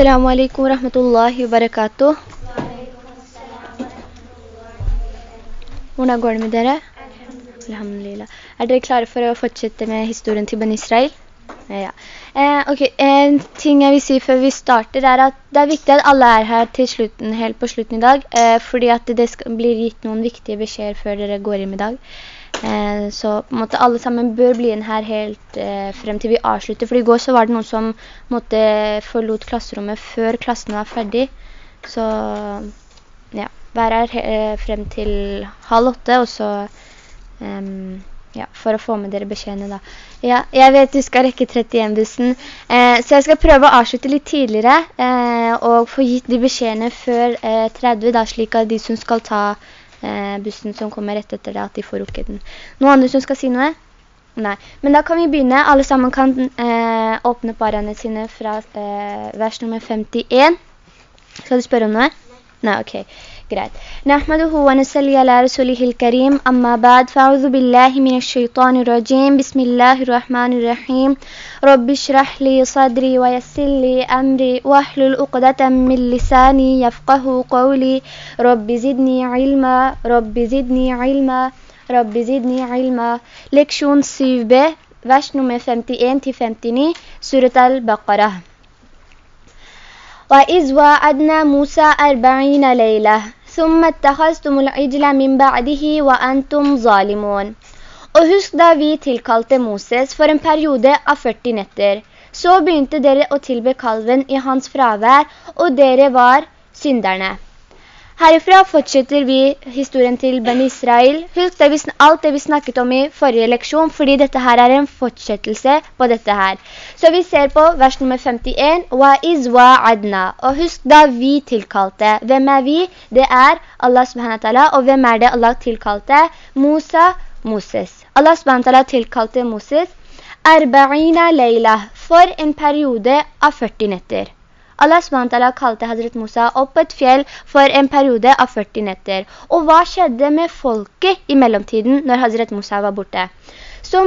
Assalamu alaikum wa rahmatullahi wa. Hvordan går det med dere? Alhamdulillah. Er dere klare for å fortsette med historien til Ben Israel? Ja. Eh, ok, en ting jeg vil si før vi starter er at det er viktig at alle er her til slutten, helt på slutten i dag, eh, fordi at det blir gitt noen viktige beskjeder før dere går inn i dag. Eh, så måte alle sammen bør bli inn her helt eh, frem til vi avslutter, for i går så var det noen som måtte forlot klasserommet før klassen var ferdig. Så ja, vær her eh, frem til halv åtte, og så um, ja, for å få med dere beskjedene da. Ja, jeg vet du skal rekke 31-bussen, eh, så jeg skal prøve å avslutte litt tidligere, eh, og få gitt de beskjedene før eh, 30, da, slik at de som skal ta eh, bussen som kommer rett etter det, at de får rukket den. Noen andre som skal si noe? Nei. Men da kan vi begynne. Alle sammen kan eh, åpne parene sine fra eh, vers nummer 51. Skal du spørre om noe? Nei, ok. Greit. نحمده ونسلي على رسوله الكريم. أما بعد فأعوذ بالله من الشيطان الرجيم. بسم الله الرحمن الرحيم. رب اشرح لي صدري ويسر لي أمري. واحلل عقدة من لساني يفقه قولي. رب زدني علما. رب زدني علما. رب زدني علما. Leksjon 7b, vers nummer 51-59, Surat al-Baqarah. وإذ وعدنا موسى أربعين ليلة ثم اتخذتم العجل من بعده وأنتم ظالمون. Og husk da vi tilkalte Moses for en periode av 40 netter. Så begynte dere å tilbe kalven i hans fravær, og dere var synderne. Herifra fortsetter vi historien til Ben Israel. Husk det vi, alt det vi snakket om i forrige leksjon, fordi dette her er en fortsettelse på dette her. Så vi ser på vers nummer 51, «Wa iz wa adna». Og husk da vi tilkalte. Hvem er vi? Det er Allah subhanahu wa og hvem er det Allah tilkalte? Musa, Moses. Allah subhanahu wa tilkalte Moses «Arba'ina leila» for en periode av 40 netter. Allah SWT kalte Hazret Musa opp på et fjell for en periode av 40 netter. Og hva skjedde med folket i mellomtiden når Hazret Musa var borte? Så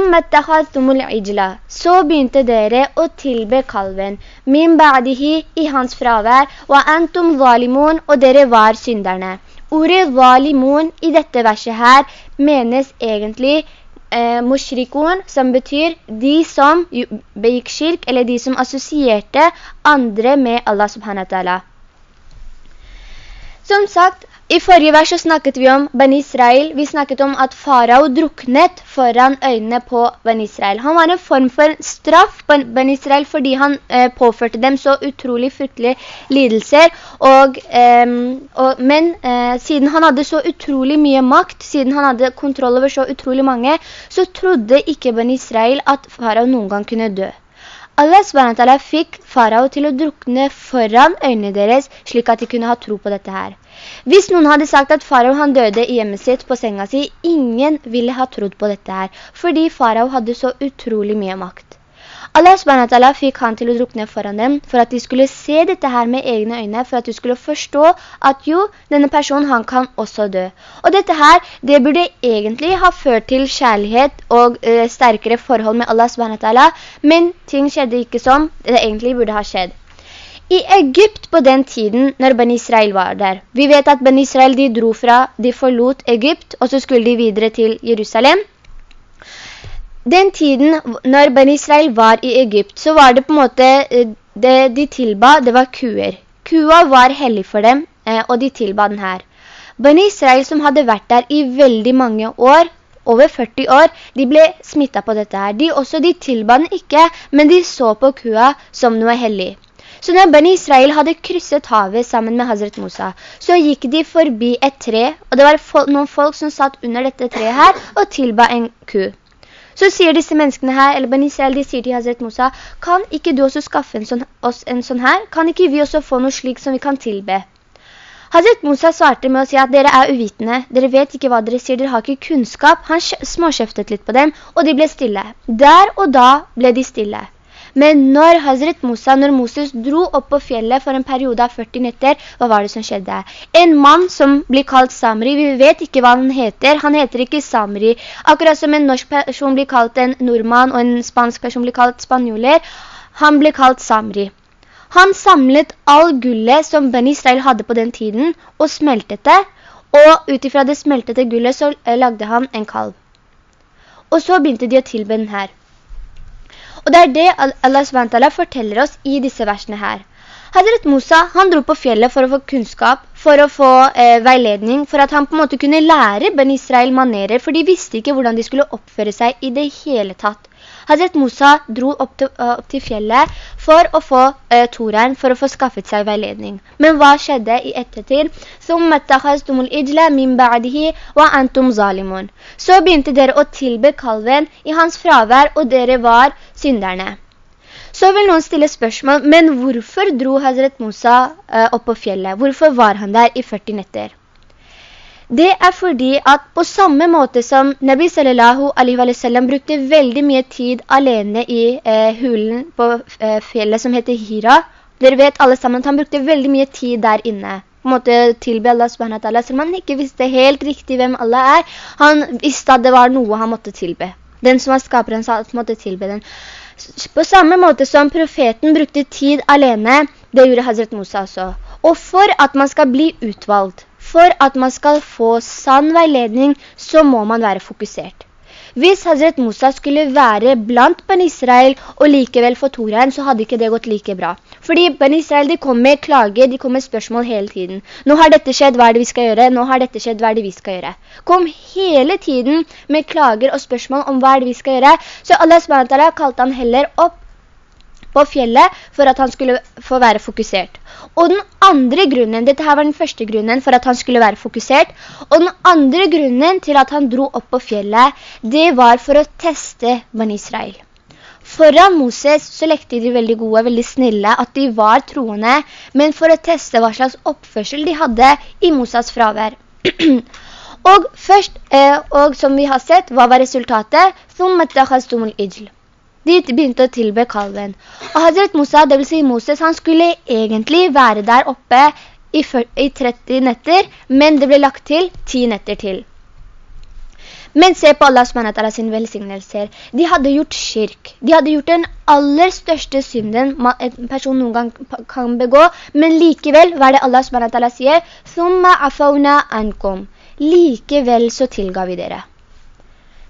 begynte dere å tilbe kalven, min ba'dihi i hans fravær, wa antum zalimun, og dere var synderne. Ordet zalimun i dette verset her menes egentlig eh, mushrikun, som betyr de som begikk kirk, eller de som assosierte andre med Allah subhanahu wa ta'ala. Som sagt, i forrige vers så snakket vi om Ben Israel. Vi snakket om at farao druknet foran øynene på Ben Israel. Han var en form for straff på Ben Israel fordi han eh, påførte dem så utrolig fryktelige lidelser. Og, eh, og, men eh, siden han hadde så utrolig mye makt, siden han hadde kontroll over så utrolig mange, så trodde ikke Ben Israel at farao noen gang kunne dø. Allah SWT fikk farao til å drukne foran øynene deres, slik at de kunne ha tro på dette her. Hvis noen hadde sagt at farao han døde i hjemmet sitt på senga si, ingen ville ha trodd på dette her, fordi farao hadde så utrolig mye makt. Allah SWT fikk han til å drukne foran dem, for at de skulle se dette her med egne øyne, for at de skulle forstå at jo, denne personen han kan også dø. Og dette her, det burde egentlig ha ført til kjærlighet og eh, sterkere forhold med Allah SWT, men ting skjedde ikke som det egentlig burde ha skjedd. I Egypt på den tiden, når Ben Israel var der. Vi vet at Ben Israel de dro fra, de forlot Egypt, og så skulle de videre til Jerusalem. Den tiden, når Ben Israel var i Egypt, så var det på en måte, eh, det de tilba, det var kuer. Kua var hellig for dem, eh, og de tilba den her. Ben Israel som hadde vært der i veldig mange år, over 40 år, de ble smittet på dette her. De også, de tilba den ikke, men de så på kua som noe hellig. Så når Ben Israel hadde krysset havet sammen med Hazret Mosa, så gikk de forbi et tre, og det var noen folk som satt under dette treet her og tilba en ku. Så sier disse menneskene her, eller Israel, de sier til Hazret Musa, kan ikke du også skaffe en sånn, oss en sånn her? Kan ikke vi også få noe slik som vi kan tilbe? Hazret Musa svarte med å si at dere er uvitende, dere vet ikke hva dere sier, dere har ikke kunnskap. Han småskjeftet litt på dem, og de ble stille. Der og da ble de stille. Men når Hazret Musa, når Moses dro opp på fjellet for en periode av 40 netter, hva var det som skjedde? En mann som blir kalt Samri, vi vet ikke hva han heter, han heter ikke Samri. Akkurat som en norsk person blir kalt en nordmann, og en spansk person blir kalt spanjoler, han blir kalt Samri. Han samlet all gullet som Ben Israel hadde på den tiden, og smeltet det, og utifra det smeltete gullet så eh, lagde han en kalv. Og så begynte de å tilbe den her. Og det er det Allah SWT forteller oss i disse versene her. Hazret Musa, han dro på fjellet for å få kunnskap, for å få eh, veiledning, for at han på en måte kunne lære Ben Israel manerer, for de visste ikke hvordan de skulle oppføre seg i det hele tatt. Hazret Musa dro opp til, uh, opp til fjellet for å få uh, Toren, for å få skaffet seg veiledning. Men hva skjedde i ettertid? Så begynte dere å tilbe kalven i hans fravær, og dere var synderne. Så vil noen stille spørsmål, men hvorfor dro Hazret Musa uh, opp på fjellet? Hvorfor var han der i 40 netter? Det er fordi at på samme måte som Nabi sallallahu alaihi wa sallam brukte veldig mye tid alene i eh, hulen på eh, fjellet som heter Hira, dere vet alle sammen at han brukte veldig mye tid der inne. På en måte tilbe Allah subhanahu wa ta'ala, selv om han ikke visste helt riktig hvem Allah er. Han visste at det var noe han måtte tilbe. Den som var skaperen sa at måtte tilbe den. På samme måte som profeten brukte tid alene, det gjorde Hazret Musa også. Og for at man skal bli utvalgt, for at man skal få sann veiledning, så må man være fokusert. Hvis Hazret Musa skulle være blant Ben Israel og likevel få Toraen, så hadde ikke det gått like bra. Fordi Ben Israel de kommer med klager, de kommer med spørsmål hele tiden. Nå har dette skjedd, hva er det vi skal gjøre? Nå har dette skjedd, hva er det vi skal gjøre? Kom hele tiden med klager og spørsmål om hva er det vi skal gjøre. Så Allah SWT kalte han heller opp på fjellet for at han skulle få være fokusert. Og den andre grunnen, dette her var den første grunnen for at han skulle være fokusert, og den andre grunnen til at han dro opp på fjellet, det var for å teste Ban Israel. Foran Moses så lekte de veldig gode, veldig snille, at de var troende, men for å teste hva slags oppførsel de hadde i Mosas fravær. og først, eh, og som vi har sett, hva var resultatet? De begynte å tilbe kalven. Og Hazret Mosa, det vil si Moses, han skulle egentlig være der oppe i 30 netter, men det ble lagt til 10 netter til. Men se på Allah SWT sin velsignelser. De hadde gjort kirk. De hadde gjort den aller største synden en person noen gang kan begå, men likevel, hva er det Allah SWT sier? «Thumma afawna ankom». Likevel så tilga vi dere.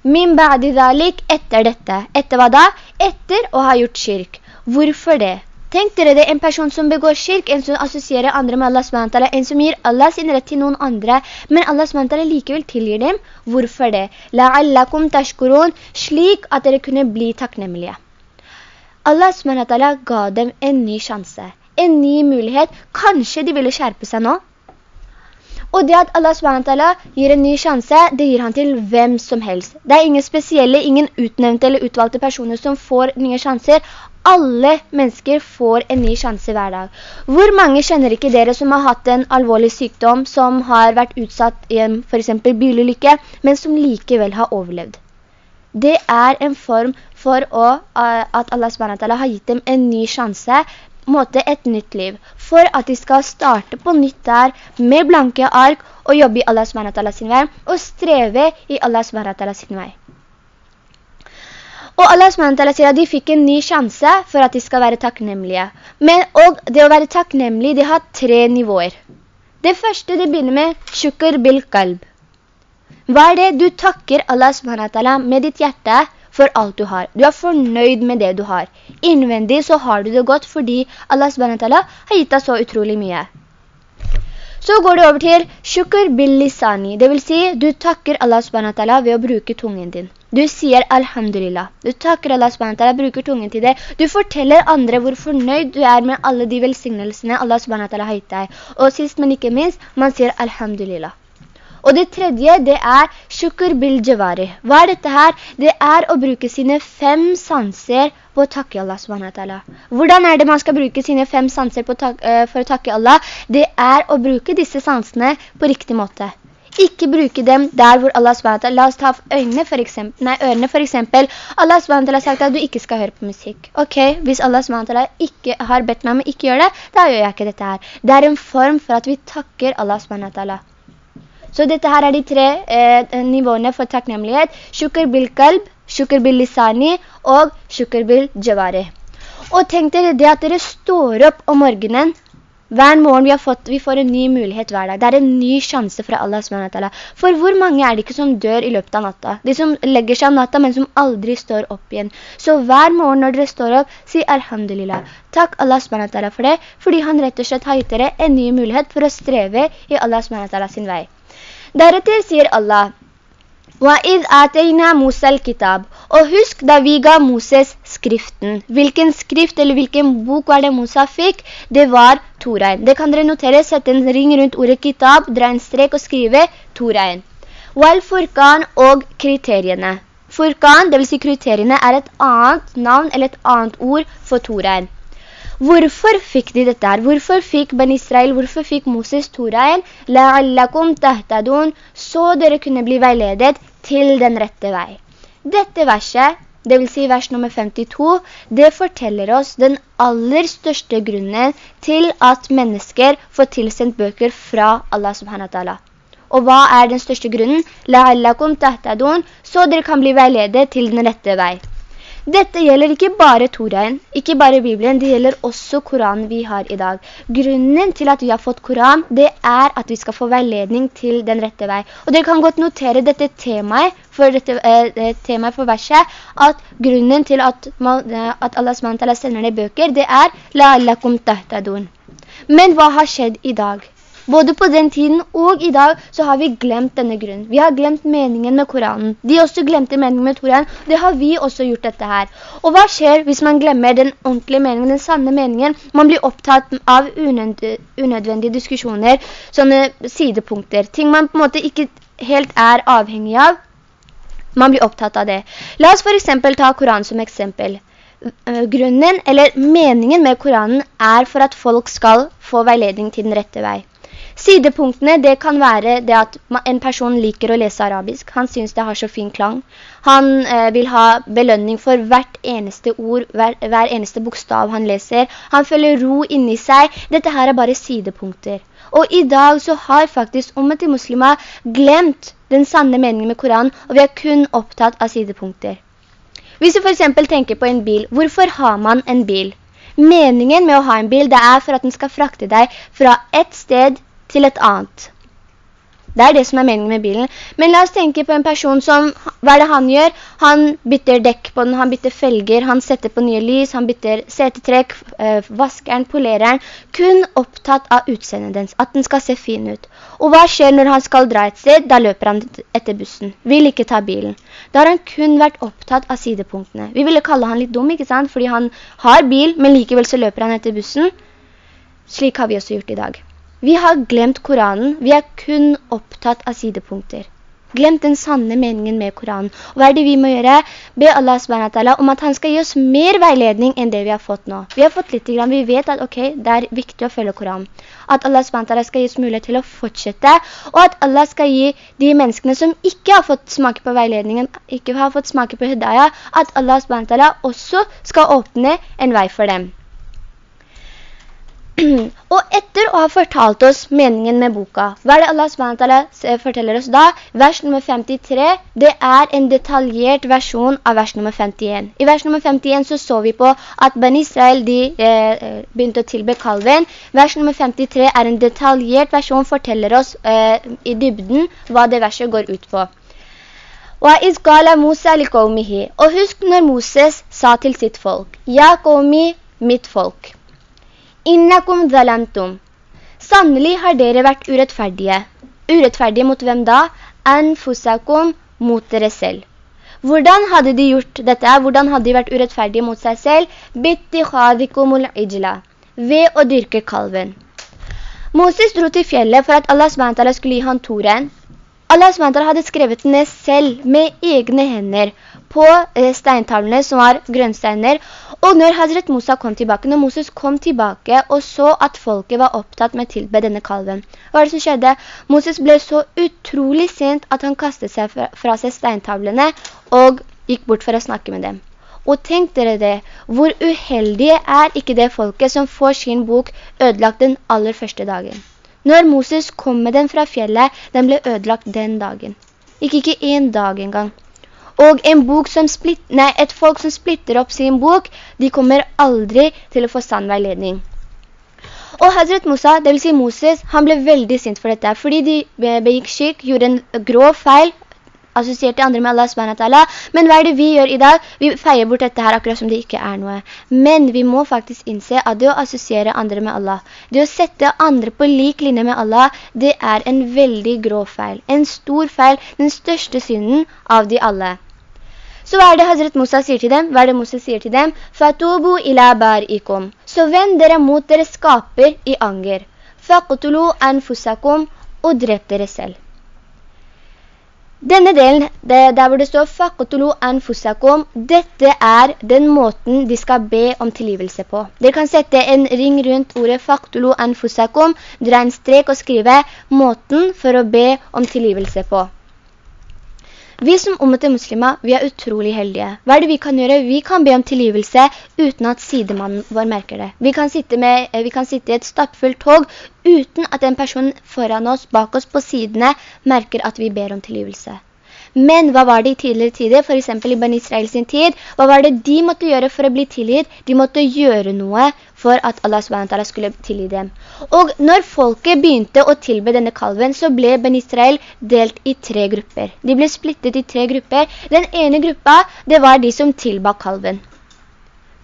Min ba'di dhalik etter dette. Etter hva da? Etter å ha gjort kirk. Hvorfor det? Tenk dere det, en person som begår kirk, en som assosierer andre med Allah SWT, en som gir Allah sin rett til noen andre, men Allah SWT likevel tilgir dem. Hvorfor det? La'allakum tashkurun, slik at dere kunne bli takknemlige. Allah SWT ga dem en ny sjanse, en ny mulighet. Kanskje de ville skjerpe seg nå? Og det at Allah SWT gir en ny sjanse, det gir han til hvem som helst. Det er ingen spesielle, ingen utnevnte eller utvalgte personer som får nye sjanser. Alle mennesker får en ny sjanse hver dag. Hvor mange kjenner ikke dere som har hatt en alvorlig sykdom, som har vært utsatt i en for eksempel bilulykke, men som likevel har overlevd? Det er en form for å, eh, at Allah SWT har gitt dem en ny sjanse måte et nytt liv, for at de skal starte på nytt der med blanke ark og jobbe i Allah SWT sin vei, og streve i Allah SWT sin vei. Og Allah SWT sier at de fikk en ny sjanse for at de skal være takknemlige. Men, og det å være takknemlig, det har tre nivåer. Det første det begynner med shukr bil kalb. Hva er det? Du takker Allah SWT med ditt hjerte for alt du har. Du er fornøyd med det du har. Innvendig så har du det godt fordi Allah SWT har gitt deg så utrolig mye. Så går det over til shukur bilisani, det vil si du takker Allah SWT ved å bruke tungen din. Du sier alhamdulillah. Du takker Allah SWT, bruker tungen til det. Du forteller andre hvor fornøyd du er med alle de velsignelsene Allah SWT har gitt deg. Og sist, men ikke minst, man sier alhamdulillah. Og det tredje, det er shukur bil javari. Hva er dette her? Det er å bruke sine fem sanser på å takke Allah subhanahu Hvordan er det man skal bruke sine fem sanser uh, for å takke Allah? Det er å bruke disse sansene på riktig måte. Ikke bruke dem der hvor Allah SWT, la oss ta øynene for eksempel, nei, ørene for eksempel. Allah SWT har sagt at du ikke skal høre på musikk. Ok, hvis Allah SWT ikke har bedt meg om å ikke gjøre det, da gjør jeg ikke dette her. Det er en form for at vi takker Allah SWT. Så dette her er de tre eh, nivåene for takknemlighet. Shukr bil kalb, shukr bil lisani og shukr bil jawari. Og tenk dere det at dere står opp om morgenen, hver morgen vi, har fått, vi får en ny mulighet hver dag. Det er en ny sjanse fra Allah SWT. For hvor mange er det ikke som dør i løpet av natta? De som legger seg om natta, men som aldri står opp igjen. Så hver morgen når dere står opp, si alhamdulillah. Takk Allah SWT for det, fordi han rett og slett har gitt dere en ny mulighet for å streve i Allah SWT sin vei. Deretter sier Allah, وَإِذْ آتَيْنَا مُوسَى الْكِتَابِ Og husk da vi ga Moses skriften. Hvilken skrift eller hvilken bok var det Musa fikk? Det var Torein. Det kan dere notere, sette en ring rundt ordet kitab, dra en strek og skrive Torein. Wal Furkan og kriteriene. Furkan, det vil si kriteriene, er et annet navn eller et annet ord for Torein. Hvorfor fikk de dette her? Hvorfor fikk Ben Israel, hvorfor fikk Moses Toraen? La'allakum tahtadun, så dere kunne bli veiledet til den rette vei. Dette verset, det vil si vers nummer 52, det forteller oss den aller største grunnen til at mennesker får tilsendt bøker fra Allah subhanahu wa ta'ala. Og hva er den største grunnen? La'allakum tahtadun, så dere kan bli veiledet til den rette vei. Dette gjelder ikke bare Toraen, ikke bare Bibelen, det gjelder også Koranen vi har i dag. Grunnen til at vi har fått Koran, det er at vi skal få veiledning til den rette vei. Og dere kan godt notere dette temaet for, dette, eh, temaet for verset, at grunnen til at, man, eh, at Allah SWT sender ned bøker, det er «La'allakum tahtadun». Men hva har skjedd i dag? Både på den tiden og i dag så har vi glemt denne grunnen. Vi har glemt meningen med Koranen. De også glemte meningen med Toraen. Det har vi også gjort dette her. Og hva skjer hvis man glemmer den ordentlige meningen, den sanne meningen? Man blir opptatt av unødvendige diskusjoner, sånne sidepunkter. Ting man på en måte ikke helt er avhengig av. Man blir opptatt av det. La oss for eksempel ta Koranen som eksempel grunnen eller meningen med Koranen er for at folk skal få veiledning til den rette vei. Sidepunktene, det kan være det at en person liker å lese arabisk. Han synes det har så fin klang. Han eh, vil ha belønning for hvert eneste ord, hver, hver eneste bokstav han leser. Han føler ro inni seg. Dette her er bare sidepunkter. Og i dag så har faktisk ommet i muslimer glemt den sanne meningen med Koran, og vi er kun opptatt av sidepunkter. Hvis du for eksempel tenker på en bil, hvorfor har man en bil? Meningen med å ha en bil, det er for at den skal frakte deg fra et sted til et annet. Det er det som er meningen med bilen. Men la oss tenke på en person som, hva er det han gjør? Han bytter dekk på den, han bytter felger, han setter på nye lys, han bytter setetrekk, vaskeren, vasker den, polerer den. Kun opptatt av utseendet dens, at den skal se fin ut. Og hva skjer når han skal dra et sted? Da løper han etter bussen. Vil ikke ta bilen. Da har han kun vært opptatt av sidepunktene. Vi ville kalle han litt dum, ikke sant? Fordi han har bil, men likevel så løper han etter bussen. Slik har vi også gjort i dag. Vi har glemt Koranen, vi er kun opptatt av sidepunkter. Glemt den sanne meningen med Koranen. Og hva er det vi må gjøre? Be Allah SWT om at han skal gi oss mer veiledning enn det vi har fått nå. Vi har fått litt, vi vet at okay, det er viktig å følge Koranen. At Allah SWT skal gi oss mulighet til å fortsette, og at Allah skal gi de menneskene som ikke har fått smake på veiledningen, ikke har fått smake på Hedaya, at Allah SWT også skal åpne en vei for dem. og etter å ha fortalt oss meningen med boka, hva er det Allah SWT forteller oss da? Vers nummer 53, det er en detaljert versjon av vers nummer 51. I vers nummer 51 så så vi på at Ben Israel de, eh, begynte å tilbe kalven. Vers nummer 53 er en detaljert versjon, forteller oss eh, i dybden hva det verset går ut på. Og husk når Moses sa til sitt folk, «Ja, komi, mitt folk». Innakum zalantum. Sannelig har dere vært urettferdige. Urettferdige mot hvem da? Anfusakum mot dere selv. Hvordan hadde de gjort dette? Hvordan hadde de vært urettferdige mot seg selv? Bitti khadikumul ijla. Ved å dyrke kalven. Moses dro til fjellet for at Allah skulle gi han toren. Allah SWT hadde skrevet ned selv med egne hender på eh, steintavlene som var grønnsteiner. Og når Hazret Musa kom tilbake, når Moses kom tilbake og så at folket var opptatt med tilbe denne kalven, hva var det som skjedde? Moses ble så utrolig sint at han kastet seg fra, fra seg steintavlene og gikk bort for å snakke med dem. Og tenk dere det, hvor uheldige er ikke det folket som får sin bok ødelagt den aller første dagen. Når Moses kom med den fra fjellet, den ble ødelagt den dagen. Ikke ikke en dag engang. Og en splitter, nei, et folk som splitter opp sin bok, de kommer aldri til å få sann veiledning. Og Hazret Musa, det vil si Moses, han ble veldig sint for dette, fordi de begikk skikk, gjorde en grov feil, assosierte andre med Allah subhanahu Men hva er det vi gjør i dag? Vi feier bort dette her akkurat som det ikke er noe. Men vi må faktisk innse at det å assosiere andre med Allah, det å sette andre på lik linje med Allah, det er en veldig grå feil. En stor feil, den største synden av de alle. Så hva er det Hazret Musa sier til dem? Hva er det Musa sier til dem? «Fatubu ila barikum». Så vend dere mot dere skaper i anger. «Faqtulu anfusakum» og drep dere selv. Denne delen, det, der hvor det står «Faqtulu anfusakom», dette er den måten de skal be om tilgivelse på. Dere kan sette en ring rundt ordet «Faqtulu anfusakom», dra en strek og skrive måten for å be om tilgivelse på. Vi som ommet muslimer, vi er utrolig heldige. Hva er det vi kan gjøre? Vi kan be om tilgivelse uten at sidemannen vår merker det. Vi kan sitte, med, vi kan sitte i et stappfullt tog uten at en person foran oss, bak oss på sidene, merker at vi ber om tilgivelse. Men hva var det i tidligere tider, for eksempel i Ben Israel sin tid? Hva var det de måtte gjøre for å bli tilgitt? De måtte gjøre noe for at Allah SWT skulle tilgi dem. Og når folket begynte å tilbe denne kalven, så ble Ben Israel delt i tre grupper. De ble splittet i tre grupper. Den ene gruppa, det var de som tilba kalven.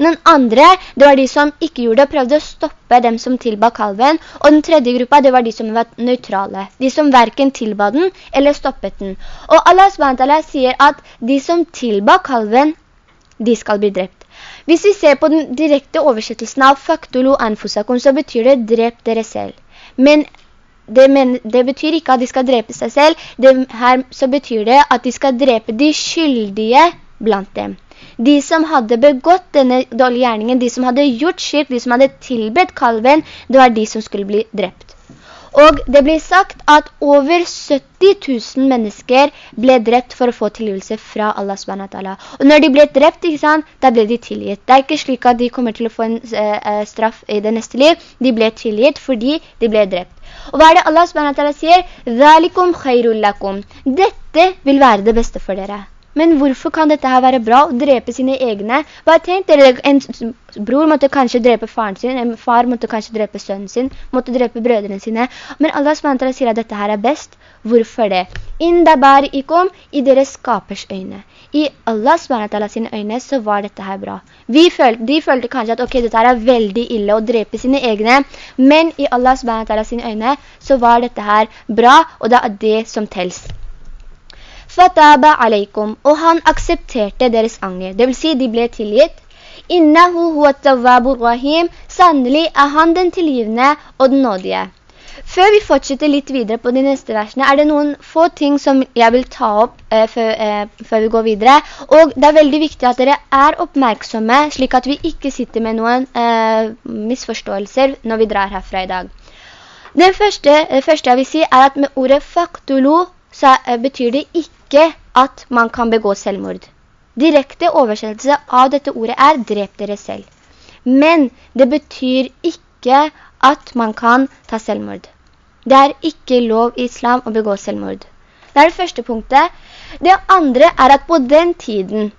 Den andre, det var de som ikke gjorde det, prøvde å stoppe dem som tilba kalven. Og den tredje gruppa, det var de som var nøytrale. De som hverken tilba den eller stoppet den. Og Allah SWT sier at de som tilba kalven, de skal bli drept. Hvis vi ser på den direkte oversettelsen av «faktulu anfusakum», så betyr det «drep dere selv». Men det, men det, betyr ikke at de skal drepe seg selv. Det her så betyr det at de skal drepe de skyldige blant dem. De som hadde begått denne dårlige gjerningen, de som hadde gjort skirk, de som hadde tilbedt kalven, det var de som skulle bli drept. Og det blir sagt at over 70 000 mennesker ble drept for å få tilgivelse fra Allah SWT. Og når de ble drept, da ble de tilgitt. Det er ikke slik at de kommer til å få en uh, straff i det neste liv. De ble tilgitt fordi de ble drept. Og hva er det Allah SWT sier? Dette vil være det beste for dere. Men hvorfor kan dette her være bra? Å drepe sine egne? Hva tenkt dere? En bror måtte kanskje drepe faren sin, en far måtte kanskje drepe sønnen sin, måtte drepe brødrene sine. Men Allah SWT sier at dette her er best. Hvorfor det? Inda bare ikom i deres skapers øyne. I Allah SWT sine øyne så var dette her bra. Følte, de følte kanskje at ok, dette her er veldig ille å drepe sine egne, men i Allah SWT sine øyne så var dette her bra, og det er det som tels. Fataba alaikum, og han aksepterte deres anger. Det vil si, de ble tilgitt. Innahu huwa tawwabur rahim, sannelig er han den tilgivende og den nådige. Før vi fortsetter litt videre på de neste versene, er det noen få ting som jeg vil ta opp eh, før, eh, før, vi går videre. Og det er veldig viktig at dere er oppmerksomme, slik at vi ikke sitter med noen eh, misforståelser når vi drar herfra i dag. Det første, det første jeg vil si er at med ordet faktolo så eh, betyr det ikke ikke at man kan begå selvmord. Direkte oversettelse av dette ordet er «drep dere selv». Men det betyr ikke at man kan ta selvmord. Det er ikke lov i islam å begå selvmord. Det er det første punktet. Det andre er at på den tiden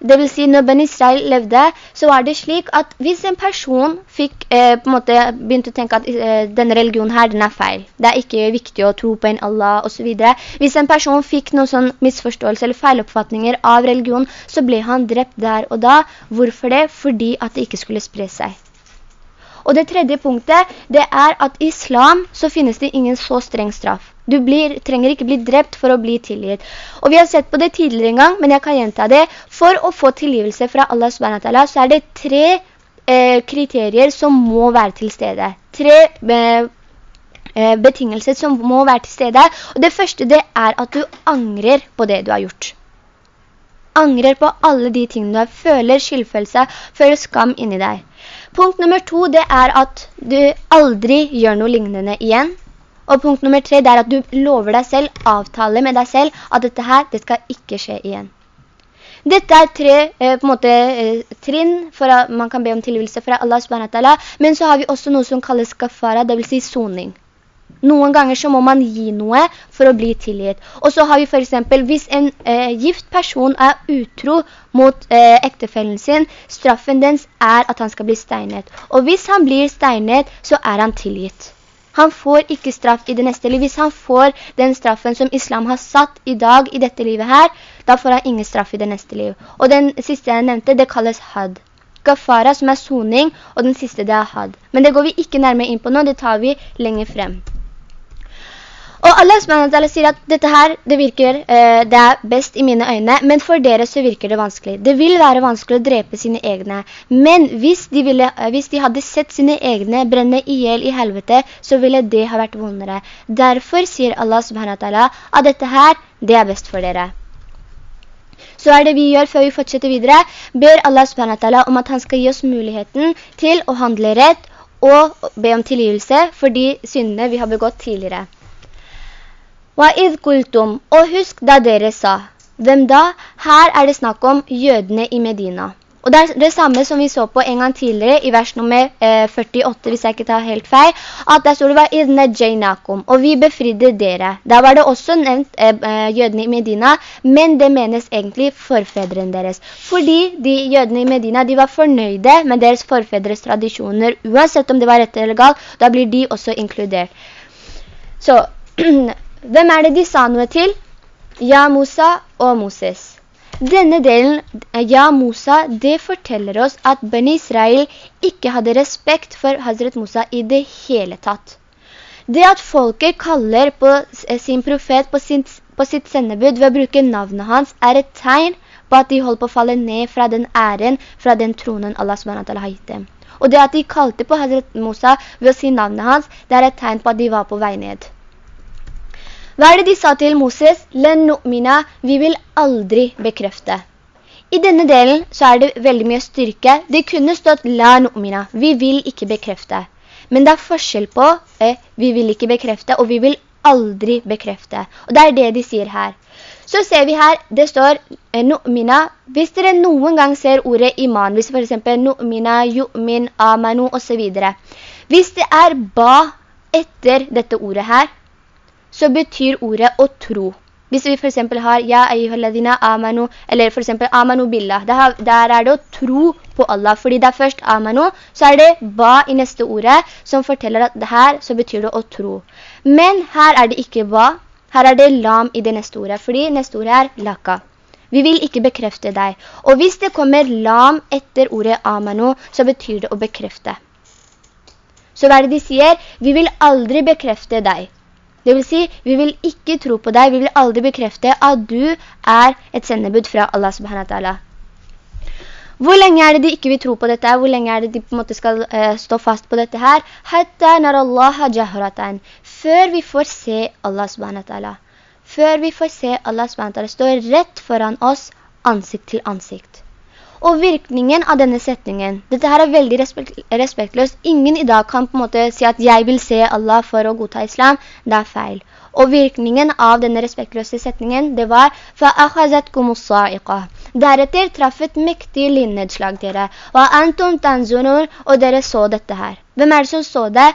det vil si, når Ben Israel levde, så var det slik at hvis en person fikk, eh, på en måte, begynte å tenke at eh, denne religionen her, den er feil. Det er ikke viktig å tro på en Allah, og så videre. Hvis en person fikk noen sånn misforståelse eller feiloppfatninger av religion, så ble han drept der og da. Hvorfor det? Fordi at det ikke skulle spre seg. Og det tredje punktet, det er at i islam så finnes det ingen så streng straff. Du blir, trenger ikke bli drept for å bli tilgitt. Og vi har sett på det tidligere en gang, men jeg kan gjenta det. For å få tilgivelse fra Allah SWT, så er det tre eh, kriterier som må være til stede. Tre eh, eh, betingelser som må være til stede. Og det første det er at du angrer på det du har gjort. Angrer på alle de tingene du har. Føler skyldfølelse, føler skam inni deg. Punkt nummer to, det er at du aldri gjør noe lignende igjen. Og punkt nummer tre, det er at du lover deg selv, avtaler med deg selv, at dette her, det skal ikke skje igjen. Dette er tre eh, på en måte, eh, trinn for at man kan be om tilgivelse fra Allah subhanahu men så har vi også noe som kalles kafara, det vil si soning. Noen ganger så må man gi noe for å bli tilgitt. Og så har vi for eksempel, hvis en eh, gift person er utro mot eh, ektefellen sin, straffen dens er at han skal bli steinet. Og hvis han blir steinet, så er han tilgitt. Han får ikke straff i det neste liv. Hvis han får den straffen som islam har satt i dag i dette livet her, da får han ingen straff i det neste liv. Og den siste jeg nevnte, det kalles had. Gafara som er soning, og den siste det er had. Men det går vi ikke nærmere inn på nå, det tar vi lenger frem. Og Allah SWT sier at dette her, det virker, eh, det er best i mine øyne, men for dere så virker det vanskelig. Det vil være vanskelig å drepe sine egne. Men hvis de, ville, eh, hvis de hadde sett sine egne brenne ihjel i helvete, så ville det ha vært vondere. Derfor sier Allah SWT at dette her, det er best for dere. Så er det vi gjør før vi fortsetter videre, ber Allah SWT om at han skal gi oss muligheten til å handle rett og be om tilgivelse for de syndene vi har begått tidligere. Og husk da dere sa. Hvem da? Her er det snakk om jødene i Medina. Og det er det samme som vi så på en gang tidligere i vers nummer eh, 48, hvis jeg ikke tar helt feil, at der står det var «Idne jainakum», og vi befridde dere. Da var det også nevnt eh, eh, jødene i Medina, men det menes egentlig forfedrene deres. Fordi de jødene i Medina, de var fornøyde med deres forfedres tradisjoner, uansett om det var rett eller galt, da blir de også inkludert. Så Hvem er det de sa noe til? Ja, Musa og Moses. Denne delen, Ja, Musa, det forteller oss at Ben Israel ikke hadde respekt for Hazret Musa i det hele tatt. Det at folket kaller på sin profet på, sin, på sitt sendebud ved å bruke navnet hans, er et tegn på at de holder på å falle ned fra den æren, fra den tronen Allah SWT har gitt dem. Og det at de kalte på Hazret Musa ved å si navnet hans, det er et tegn på at de var på vei ned. Hva er det de sa til Moses? «Len nu'mina, vi vil aldri bekrefte. I denne delen så er det veldig mye styrke. Det kunne stått «la nu'mina», vi vil ikke bekrefte. Men det er forskjell på eh, «vi vil ikke bekrefte» og «vi vil aldri bekrefte». Og det er det de sier her. Så ser vi her, det står eh, «nu'mina». Hvis dere noen gang ser ordet iman, hvis for eksempel «nu'mina», «ju'min», «amanu» og så videre. Hvis det er «ba» etter dette ordet her, så betyr ordet å tro. Hvis vi for eksempel har «Ja, eyyuhalladina amanu», eller for eksempel «amanu billah», der, er det å tro på Allah, fordi det er først «amanu», så er det «ba» i neste ordet, som forteller at det her så betyr det å tro. Men her er det ikke «ba», her er det «lam» i det neste ordet, fordi neste ordet er «laka». Vi vil ikke bekrefte deg. Og hvis det kommer «lam» etter ordet «amanu», så betyr det å bekrefte. Så hva er det de sier? Vi vil aldri bekrefte deg. Det vil si, vi vil ikke tro på deg, vi vil aldri bekrefte at du er et sendebud fra Allah subhanahu wa ta'ala. Hvor lenge er det de ikke vil tro på dette? Hvor lenge er det de på en måte skal uh, stå fast på dette her? Hatta nar Allah jahratan. Før vi får se Allah subhanahu wa ta'ala. Før vi får se Allah subhanahu wa ta'ala stå rett foran oss ansikt til ansikt Og virkningen av denne setningen, dette her er veldig respekt, respektløst. Ingen i dag kan på en måte si at jeg vil se Allah for å godta islam. Det er feil. Og virkningen av denne respektløse setningen, det var فَأَخَزَتْكُمُ الصَّائِقَةِ Deretter traff et mektig linnedslag dere. وَأَنْتُمْ تَنْزُنُونَ Og dere så dette her. Hvem er det som så det?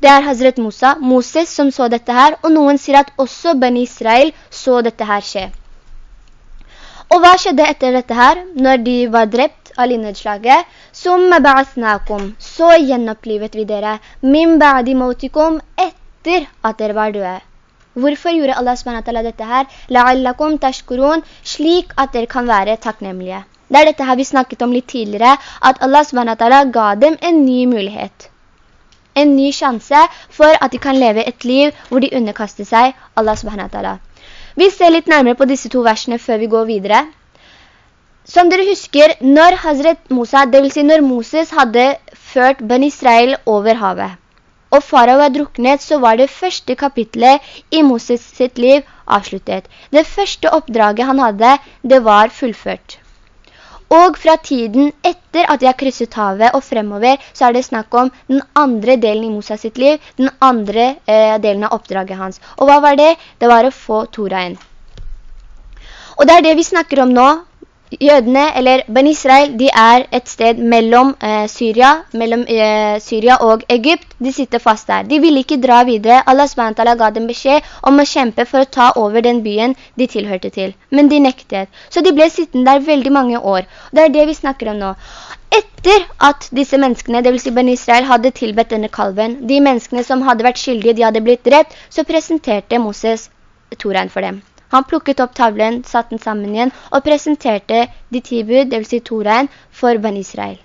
Det er Hazret Musa, Moses som så dette her, og noen sier at også Ben Israel så dette her skje. Og hva skjedde etter dette her, når de var drept av linnedslaget? «Summa ba'asnakum», så gjenopplivet vi dere, «min ba'di motikum», etter at dere var døde. Hvorfor gjorde Allah SWT dette her? «La'allakum tashkurun», slik at dere kan være takknemlige. Det er dette her vi snakket om litt tidligere, at Allah SWT ga dem en ny mulighet. En ny sjanse for at de kan leve et liv hvor de underkaster seg Allah SWT. Vi ser litt nærmere på disse to versene før vi går videre. Som dere husker, når Hazret Mosa, det vil si når Moses hadde ført Ben Israel over havet, og farao var druknet, så var det første kapitlet i Moses sitt liv avsluttet. Det første oppdraget han hadde, det var fullført. Og fra tiden etter at de har krysset havet og fremover, så er det snakk om den andre delen i Moses sitt liv, den andre eh, delen av oppdraget hans. Og hva var det? Det var å få Toraen. Og det er det vi snakker om nå. Jødene, eller Ben Israel, de er et sted mellom, eh, Syria, mellom eh, Syria og Egypt. De sitter fast der. De ville ikke dra videre. Allah SWT ga dem beskjed om å kjempe for å ta over den byen de tilhørte til. Men de nektet. Så de ble sittende der veldig mange år. Det er det vi snakker om nå. Etter at disse menneskene, det vil si Ben Israel, hadde tilbedt denne kalven, de menneskene som hadde vært skyldige, de hadde blitt drept, så presenterte Moses Torein for dem. Han plukket opp tavlen, satt den sammen igjen, og presenterte de ti bud, det vil si Torein, for Ben Israel.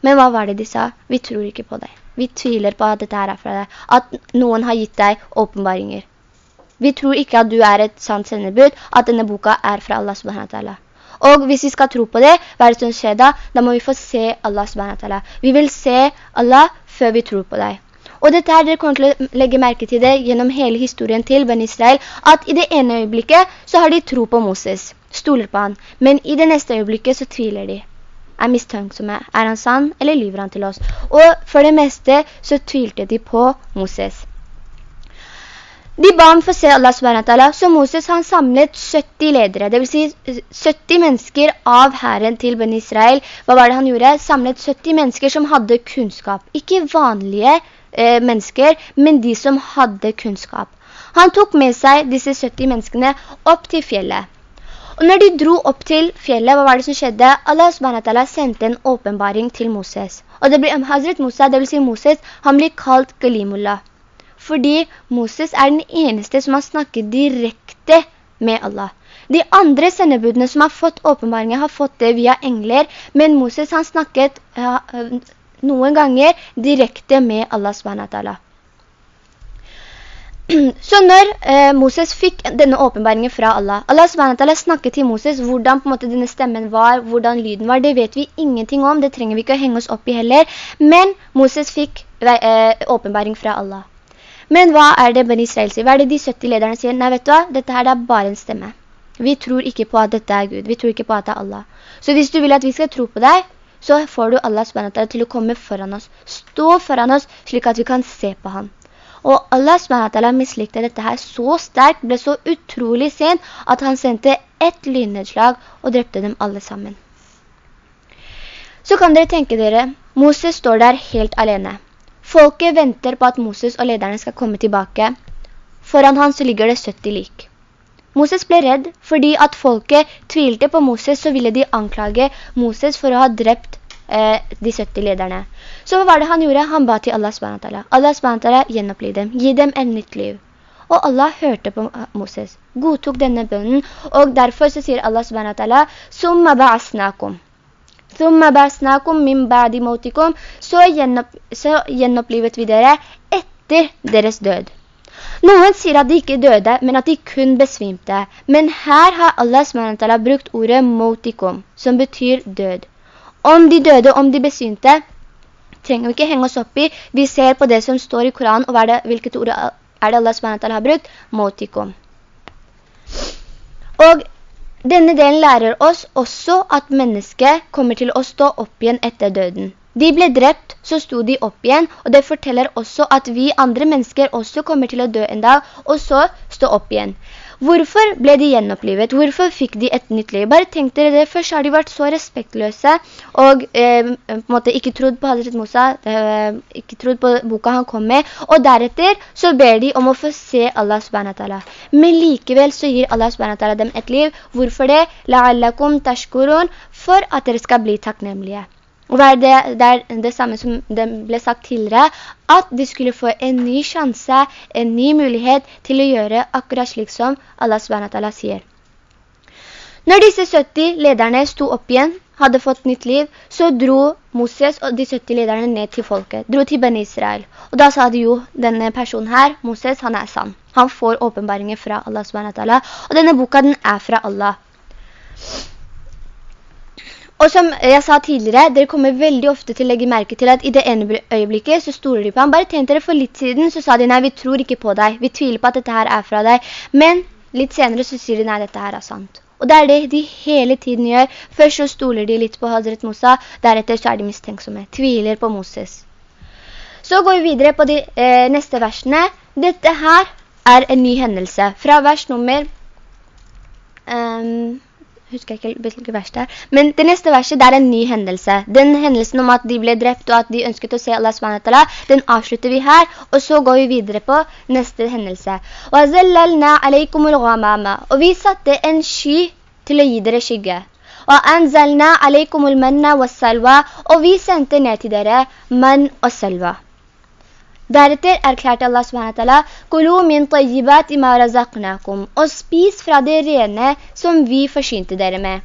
Men hva var det de sa? Vi tror ikke på deg. Vi tviler på at dette her er fra deg. At noen har gitt deg åpenbaringer. Vi tror ikke at du er et sant sendebud, at denne boka er fra Allah subhanahu Og hvis vi skal tro på det, hva er det som skjer da? Da må vi få se Allah subhanahu Vi vil se Allah før vi tror på deg. Og dette her, dere kommer til å legge merke til det gjennom hele historien til Ben Israel, at i det ene øyeblikket så har de tro på Moses, stoler på han, men i det neste øyeblikket så tviler de. Er mistenksomme. Er han sann, eller lyver han til oss? Og for det meste så tvilte de på Moses. De ba om for å se Allah SWT, så Moses han samlet 70 ledere, det vil si 70 mennesker av herren til Ben Israel. Hva var det han gjorde? Samlet 70 mennesker som hadde kunnskap, ikke vanlige eh, mennesker, men de som hadde kunnskap. Han tok med seg disse 70 menneskene opp til fjellet. Og når de dro opp til fjellet, hva var det som skjedde? Allah subhanahu sendte en åpenbaring til Moses. Og det blir Hazret Musa, det vil si Moses, han blir kalt Galimullah. Fordi Moses er den eneste som har snakket direkte med Allah. De andre sendebudene som har fått åpenbaringen har fått det via engler, men Moses han snakket ja, noen ganger direkte med Allah SWT. Så når eh, Moses fikk denne åpenbaringen fra Allah, Allah SWT snakket til Moses hvordan måte, denne stemmen var, hvordan lyden var, det vet vi ingenting om, det trenger vi ikke å henge oss opp i heller, men Moses fikk eh, åpenbaring fra Allah. Men hva er det Ben Israel sier? Hva er det de 70 lederne sier? Nei, vet du hva? Dette her er bare en stemme. Vi tror ikke på at dette er Gud. Vi tror ikke på at det er Allah. Så hvis du vil at vi skal tro på deg, så får du Allah SWT til å komme foran oss, stå foran oss, slik at vi kan se på han. Og Allah SWT mislikte dette her så sterkt, ble så utrolig sent, at han sendte ett lynnedslag og drepte dem alle sammen. Så kan dere tenke dere, Moses står der helt alene. Folket venter på at Moses og lederne skal komme tilbake. Foran han så ligger det 70 lik. Moses ble redd fordi at folket tvilte på Moses, så ville de anklage Moses for å ha drept eh, de 70 lederne. Så hva var det han gjorde? Han ba til Allah SWT. Allah SWT gjenoppliv dem, gi dem en nytt liv. Og Allah hørte på Moses, godtok denne bønnen, og derfor så sier Allah SWT, «Summa ba'asnakum». «Summa ba'asnakum min ba'di motikum», så, gjenopp, så gjenopplivet vi dere etter deres død. Noen sier at de ikke døde, men at de kun besvimte. Men her har Allah SWT brukt ordet motikum, som betyr død. Om de døde, om de besvimte, trenger vi ikke henge oss opp i. Vi ser på det som står i Koranen, og det, hvilket ord er det Allah SWT har brukt? Motikum. Og denne delen lærer oss også at mennesket kommer til å stå opp igjen etter døden. De ble drept, så sto de opp igjen, og det forteller også at vi andre mennesker også kommer til å dø en dag, og så stå opp igjen. Hvorfor ble de gjenopplivet? Hvorfor fikk de et nytt liv? Bare tenk dere det, først har de vært så respektløse, og eh, på en måte ikke trodd på Hazret Musa, eh, ikke trodd på boka han kom med, og deretter så ber de om å få se Allah SWT. Men likevel så gir Allah SWT dem et liv. Hvorfor det? La'allakum tashkurun, for at dere skal bli takknemlige. Og det er det, det, det samme som det ble sagt tidligere, at de skulle få en ny sjanse, en ny mulighet til å gjøre akkurat slik som Allah SWT sier. Når disse 70 lederne sto opp igjen, hadde fått nytt liv, så dro Moses og de 70 lederne ned til folket, dro til Ben Israel. Og da sa de jo, denne personen her, Moses, han er sann. Han får åpenbaringer fra Allah SWT, og denne boka den er fra Allah. Og som jeg sa tidligere, dere kommer veldig ofte til å legge merke til at i det ene øyeblikket så stoler de på ham. Bare tenk dere for litt siden så sa de nei, vi tror ikke på deg. Vi tviler på at dette her er fra deg. Men litt senere så sier de nei, dette her er sant. Og det er det de hele tiden gjør. Først så stoler de litt på Hazret Musa, deretter så er de mistenksomme. Tviler på Moses. Så går vi videre på de eh, neste versene. Dette her er en ny hendelse. Fra vers nummer... Um, husker jeg ikke hvilket vers det er. Men det neste verset, det er en ny hendelse. Den hendelsen om at de ble drept og at de ønsket å se Allah SWT, den avslutter vi her, og så går vi videre på neste hendelse. Og vi satte en sky til å gi dere skygge. Og vi sendte ned til dere mann og salva. Deretter erklærte Allah SWT, «Kulu min tayyibat ima razaqnakum», og spis fra det rene som vi forsynte dere med.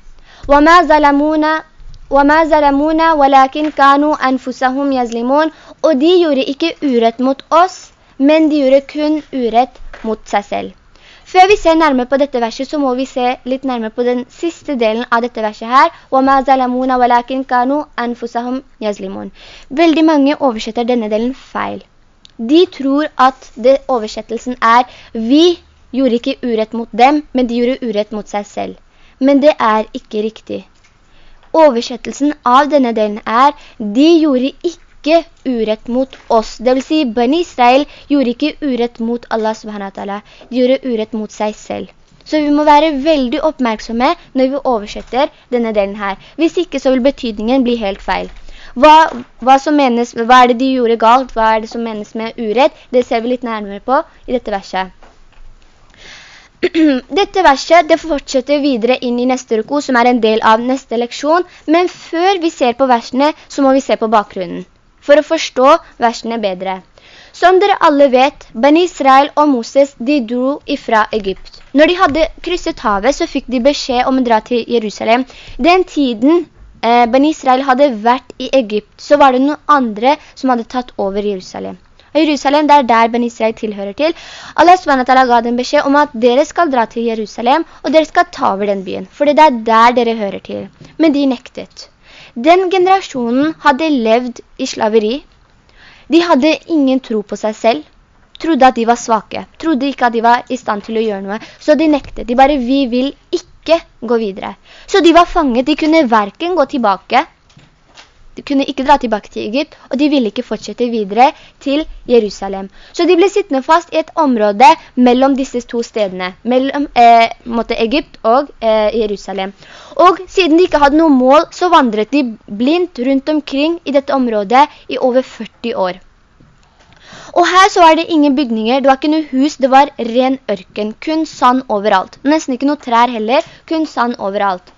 «Wama zalamuna وَمَا زَلَمُونَ وَلَكِنْ كَانُوا أَنفُسَهُمْ يَزْلِمُونَ Og de gjorde ikke urett mot oss, men de gjorde kun urett mot seg selv. Før vi ser nærmere på dette verset, så må vi se litt nærmere på den siste delen av dette verset her. وَمَا زَلَمُونَ وَلَكِنْ كَانُوا أَنفُسَهُمْ يَزْلِمُونَ Veldig mange oversetter denne delen feil. De tror at det, oversettelsen er «Vi gjorde ikke urett mot dem, men de gjorde urett mot seg selv». Men det er ikke riktig. Oversettelsen av denne delen er «De gjorde ikke urett mot oss». Det vil si, Bani Israel gjorde ikke urett mot Allah subhanahu De gjorde urett mot seg selv. Så vi må være veldig oppmerksomme når vi oversetter denne delen her. Hvis ikke så vil betydningen bli helt feil. Hva, hva, menes, hva, er det de gjorde galt? Hva er det som menes med urett? Det ser vi litt nærmere på i dette verset. Dette verset det fortsetter videre inn i neste ruko, som er en del av neste leksjon. Men før vi ser på versene, så må vi se på bakgrunnen. For å forstå versene bedre. Som dere alle vet, Ben Israel og Moses de dro ifra Egypt. Når de hadde krysset havet, så fikk de beskjed om å dra til Jerusalem. Den tiden eh, Ben Israel hadde vært i Egypt, så var det noen andre som hadde tatt over Jerusalem. Og Jerusalem, det er der Ben Israel tilhører til. Allah SWT ga dem beskjed om at dere skal dra til Jerusalem, og dere skal ta over den byen, for det er der dere hører til. Men de nektet. Den generasjonen hadde levd i slaveri. De hadde ingen tro på seg selv, trodde at de var svake, trodde ikke at de var i stand til å gjøre noe, så de nektet. De bare, vi vil ikke ikke gå videre. Så de var fanget, de kunne hverken gå tilbake, de kunne ikke dra tilbake til Egypt, og de ville ikke fortsette videre til Jerusalem. Så de ble sittende fast i et område mellom disse to stedene, mellom eh, Egypt og eh, Jerusalem. Og siden de ikke hadde noe mål, så vandret de blindt rundt omkring i dette området i over 40 år. Og her så er det ingen bygninger, det var ikke noe hus, det var ren ørken, kun sand overalt. Nesten ikke noe trær heller, kun sand overalt.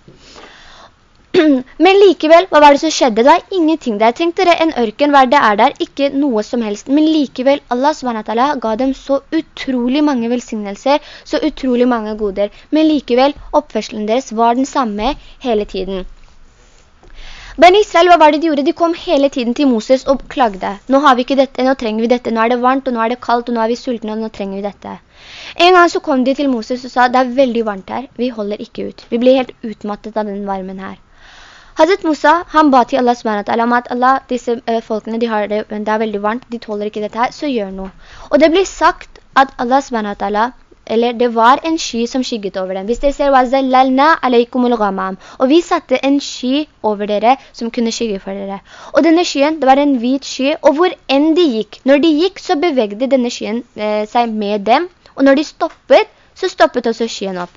Men likevel, hva var det som skjedde? Det var ingenting der. Tenk dere en ørken, hva det er der? Ikke noe som helst. Men likevel, Allah SWT ga dem så utrolig mange velsignelser, så utrolig mange goder. Men likevel, oppførselen deres var den samme hele tiden. Ben Israel, hva var det de gjorde? De kom hele tiden til Moses og klagde. Nå har vi ikke dette, nå trenger vi dette. Nå er det varmt, og nå er det kaldt, og nå er vi sultne, og nå trenger vi dette. En gang så kom de til Moses og sa, det er veldig varmt her, vi holder ikke ut. Vi blir helt utmattet av den varmen her. Hazret Musa, han ba til Allah SWT om at Allah, disse uh, folkene, de det, det er veldig varmt, de tåler ikke dette her, så gjør noe. Og det blir sagt at Allah SWT eller det var en sky som skygget over dem. Hvis dere ser «Wazellalna aleikumul ghamam», og vi satte en sky over dere som kunne skygge for dere. Og denne skyen, det var en hvit sky, og hvor enn de gikk, når de gikk så bevegde denne skyen eh, seg med dem, og når de stoppet, så stoppet også skyen opp.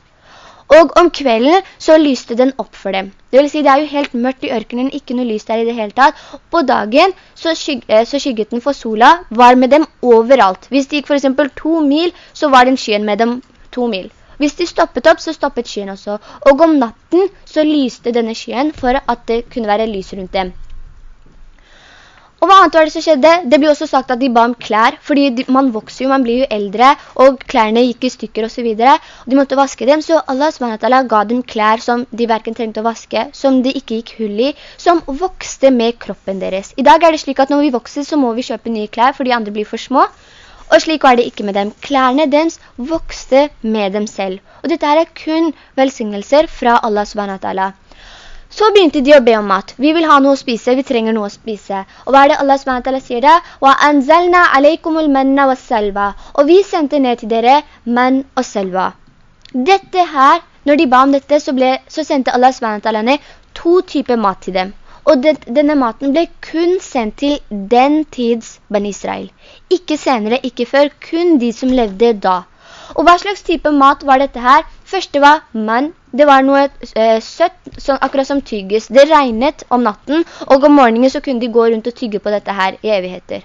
Og om kvelden så lyste den opp for dem. Det vil si, det er jo helt mørkt i ørkenen, ikke noe lys der i det hele tatt. På dagen så, skyg eh, så skygget den for sola, var med dem overalt. Hvis de gikk for eksempel to mil, så var den skyen med dem to mil. Hvis de stoppet opp, så stoppet skyen også. Og om natten så lyste denne skyen for at det kunne være lys rundt dem. Og hva annet var det som skjedde? Det ble også sagt at de ba om klær, fordi man vokser jo, man blir jo eldre, og klærne gikk i stykker og så videre. Og de måtte vaske dem, så Allah SWT ga dem klær som de hverken trengte å vaske, som de ikke gikk hull i, som vokste med kroppen deres. I dag er det slik at når vi vokser, så må vi kjøpe nye klær, fordi andre blir for små. Og slik var det ikke med dem. Klærne deres vokste med dem selv. Og dette er kun velsignelser fra Allah SWT. Så begynte de å be om mat. Vi vil ha noe å spise, vi trenger noe å spise. Og hva er det Allah SWT sier da? وَأَنزَلْنَا عَلَيْكُمُ الْمَنَّ وَالسَّلْوَا Og vi sendte ned til dere mann og selva. Dette her, når de ba om dette, så, ble, så sendte Allah SWT ned to typer mat til dem. Og det, denne maten ble kun sendt til den tids Ben Israel. Ikke senere, ikke før, kun de som levde da. Og hva slags type mat var dette her? Første var mann, det var noe eh, søtt, sånn akkurat som tygges. Det regnet om natten, og om morgenen så kunne de gå rundt og tygge på dette her i evigheter.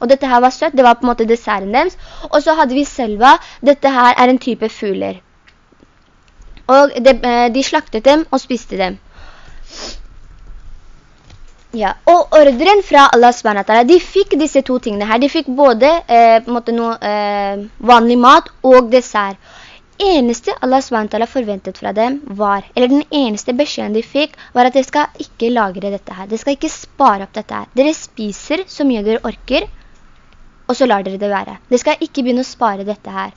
Og dette her var søtt, det var på en måte desserten deres. Og så hadde vi selva, dette her er en type fugler. Og de, eh, de slaktet dem og spiste dem. Ja, og ordren fra Allah SWT, de fikk disse to tingene her. De fikk både eh, noe, eh, vanlig mat og dessert eneste Allah SWT forventet fra dem var, eller den eneste beskjeden de fikk, var at de skal ikke lagre dette her. De skal ikke spare opp dette her. Dere spiser så mye dere orker, og så lar dere det være. De skal ikke begynne å spare dette her.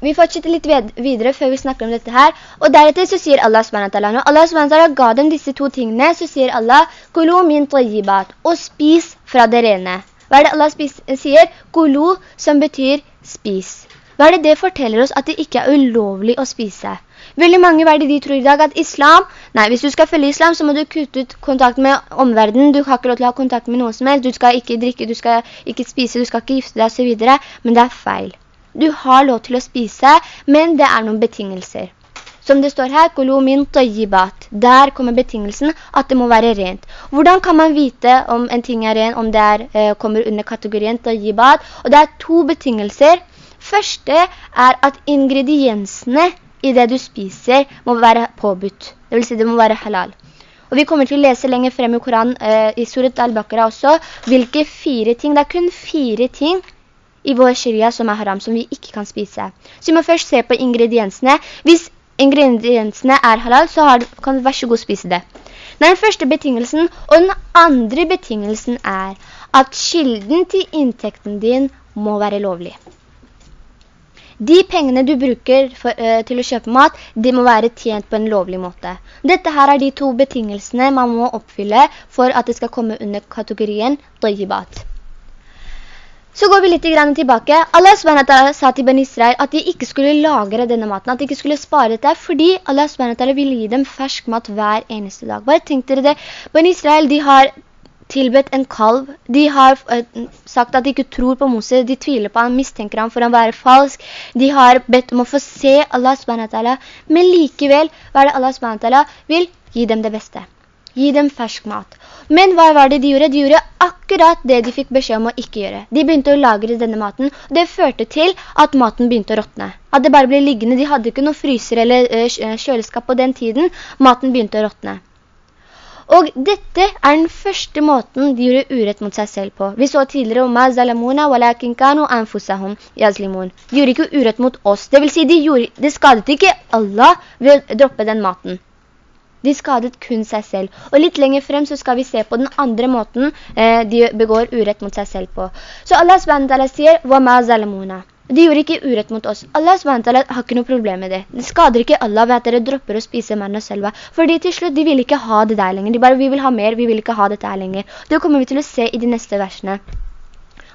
Vi fortsetter litt videre før vi snakker om dette her. Og deretter så sier Allah SWT, når Allah SWT ga dem disse to tingene, så sier Allah, «Kulu min tayyibat», og spis fra det rene. Hva er det Allah spis, sier? Golo, som betyr spis. Hva er det det forteller oss at det ikke er ulovlig å spise? Veldig mange, hva er det de tror i dag? At islam, nei, hvis du skal følge islam, så må du kutte ut kontakt med omverdenen. Du har ikke lov til å ha kontakt med noen som helst. Du skal ikke drikke, du skal ikke spise, du skal ikke gifte deg, og så videre. Men det er feil. Du har lov til å spise, men det er noen betingelser. Som det står her, min tayyibat. Der kommer betingelsen at det må være rent. Hvordan kan man vite om en ting er ren, om det er, eh, kommer under kategorien tayyibat? Og det er to betingelser. Første er at ingrediensene i det du spiser må være påbudt. Det vil si det må være halal. Og vi kommer til å lese lenger frem i Koran, eh, i Surat al-Baqarah også, hvilke fire ting, det er kun fire ting i vår sharia som er haram, som vi ikke kan spise. Så vi må først se på ingrediensene. Hvis ingrediensene er halal, så kan du vær så god spise det. Det den første betingelsen, og den andre betingelsen er at kilden til inntekten din må være lovlig. De pengene du bruker for, uh, til å kjøpe mat, de må være tjent på en lovlig måte. Dette her er de to betingelsene man må oppfylle for at det skal komme under kategorien dajibat. Så går vi litt tilbake. Allah SWT sa til Ben Israel at de ikke skulle lagre denne maten, at de ikke skulle spare dette, fordi Allah SWT ville gi dem fersk mat hver eneste dag. Bare tenk dere det. Ben Israel, de har tilbedt en kalv. De har uh, sagt at de ikke tror på Moses, de tviler på han, mistenker han for å være falsk. De har bedt om å få se Allah SWT, men likevel, hva er det Allah SWT vil? Gi dem det beste. Gi dem fersk mat. Men hva var det de gjorde? De gjorde akkurat det de fikk beskjed om å ikke gjøre. De begynte å lagre denne maten, og det førte til at maten begynte å råtne. At det bare ble liggende, de hadde ikke noen fryser eller kjøleskap på den tiden, maten begynte å råtne. Og dette er den første måten de gjorde urett mot seg selv på. Vi så tidligere om «Zalamuna walakin kanu anfusahum yazlimun». De gjorde ikke urett mot oss. Det vil si, de, gjorde, de skadet ikke Allah ved å droppe den maten. De skadet kun seg selv. Og litt lenger frem så skal vi se på den andre måten eh, de begår urett mot seg selv på. Så Allah SWT sier, «Wama zalamuna». De gjorde ikke urett mot oss. Allah SWT har ikke noe problem med det. Det skader ikke Allah ved at dere dropper å spise mannen selv. Fordi til slutt, de vil ikke ha det der lenger. De bare, vi vil ha mer, vi vil ikke ha dette her lenger. Det kommer vi til å se i de neste versene.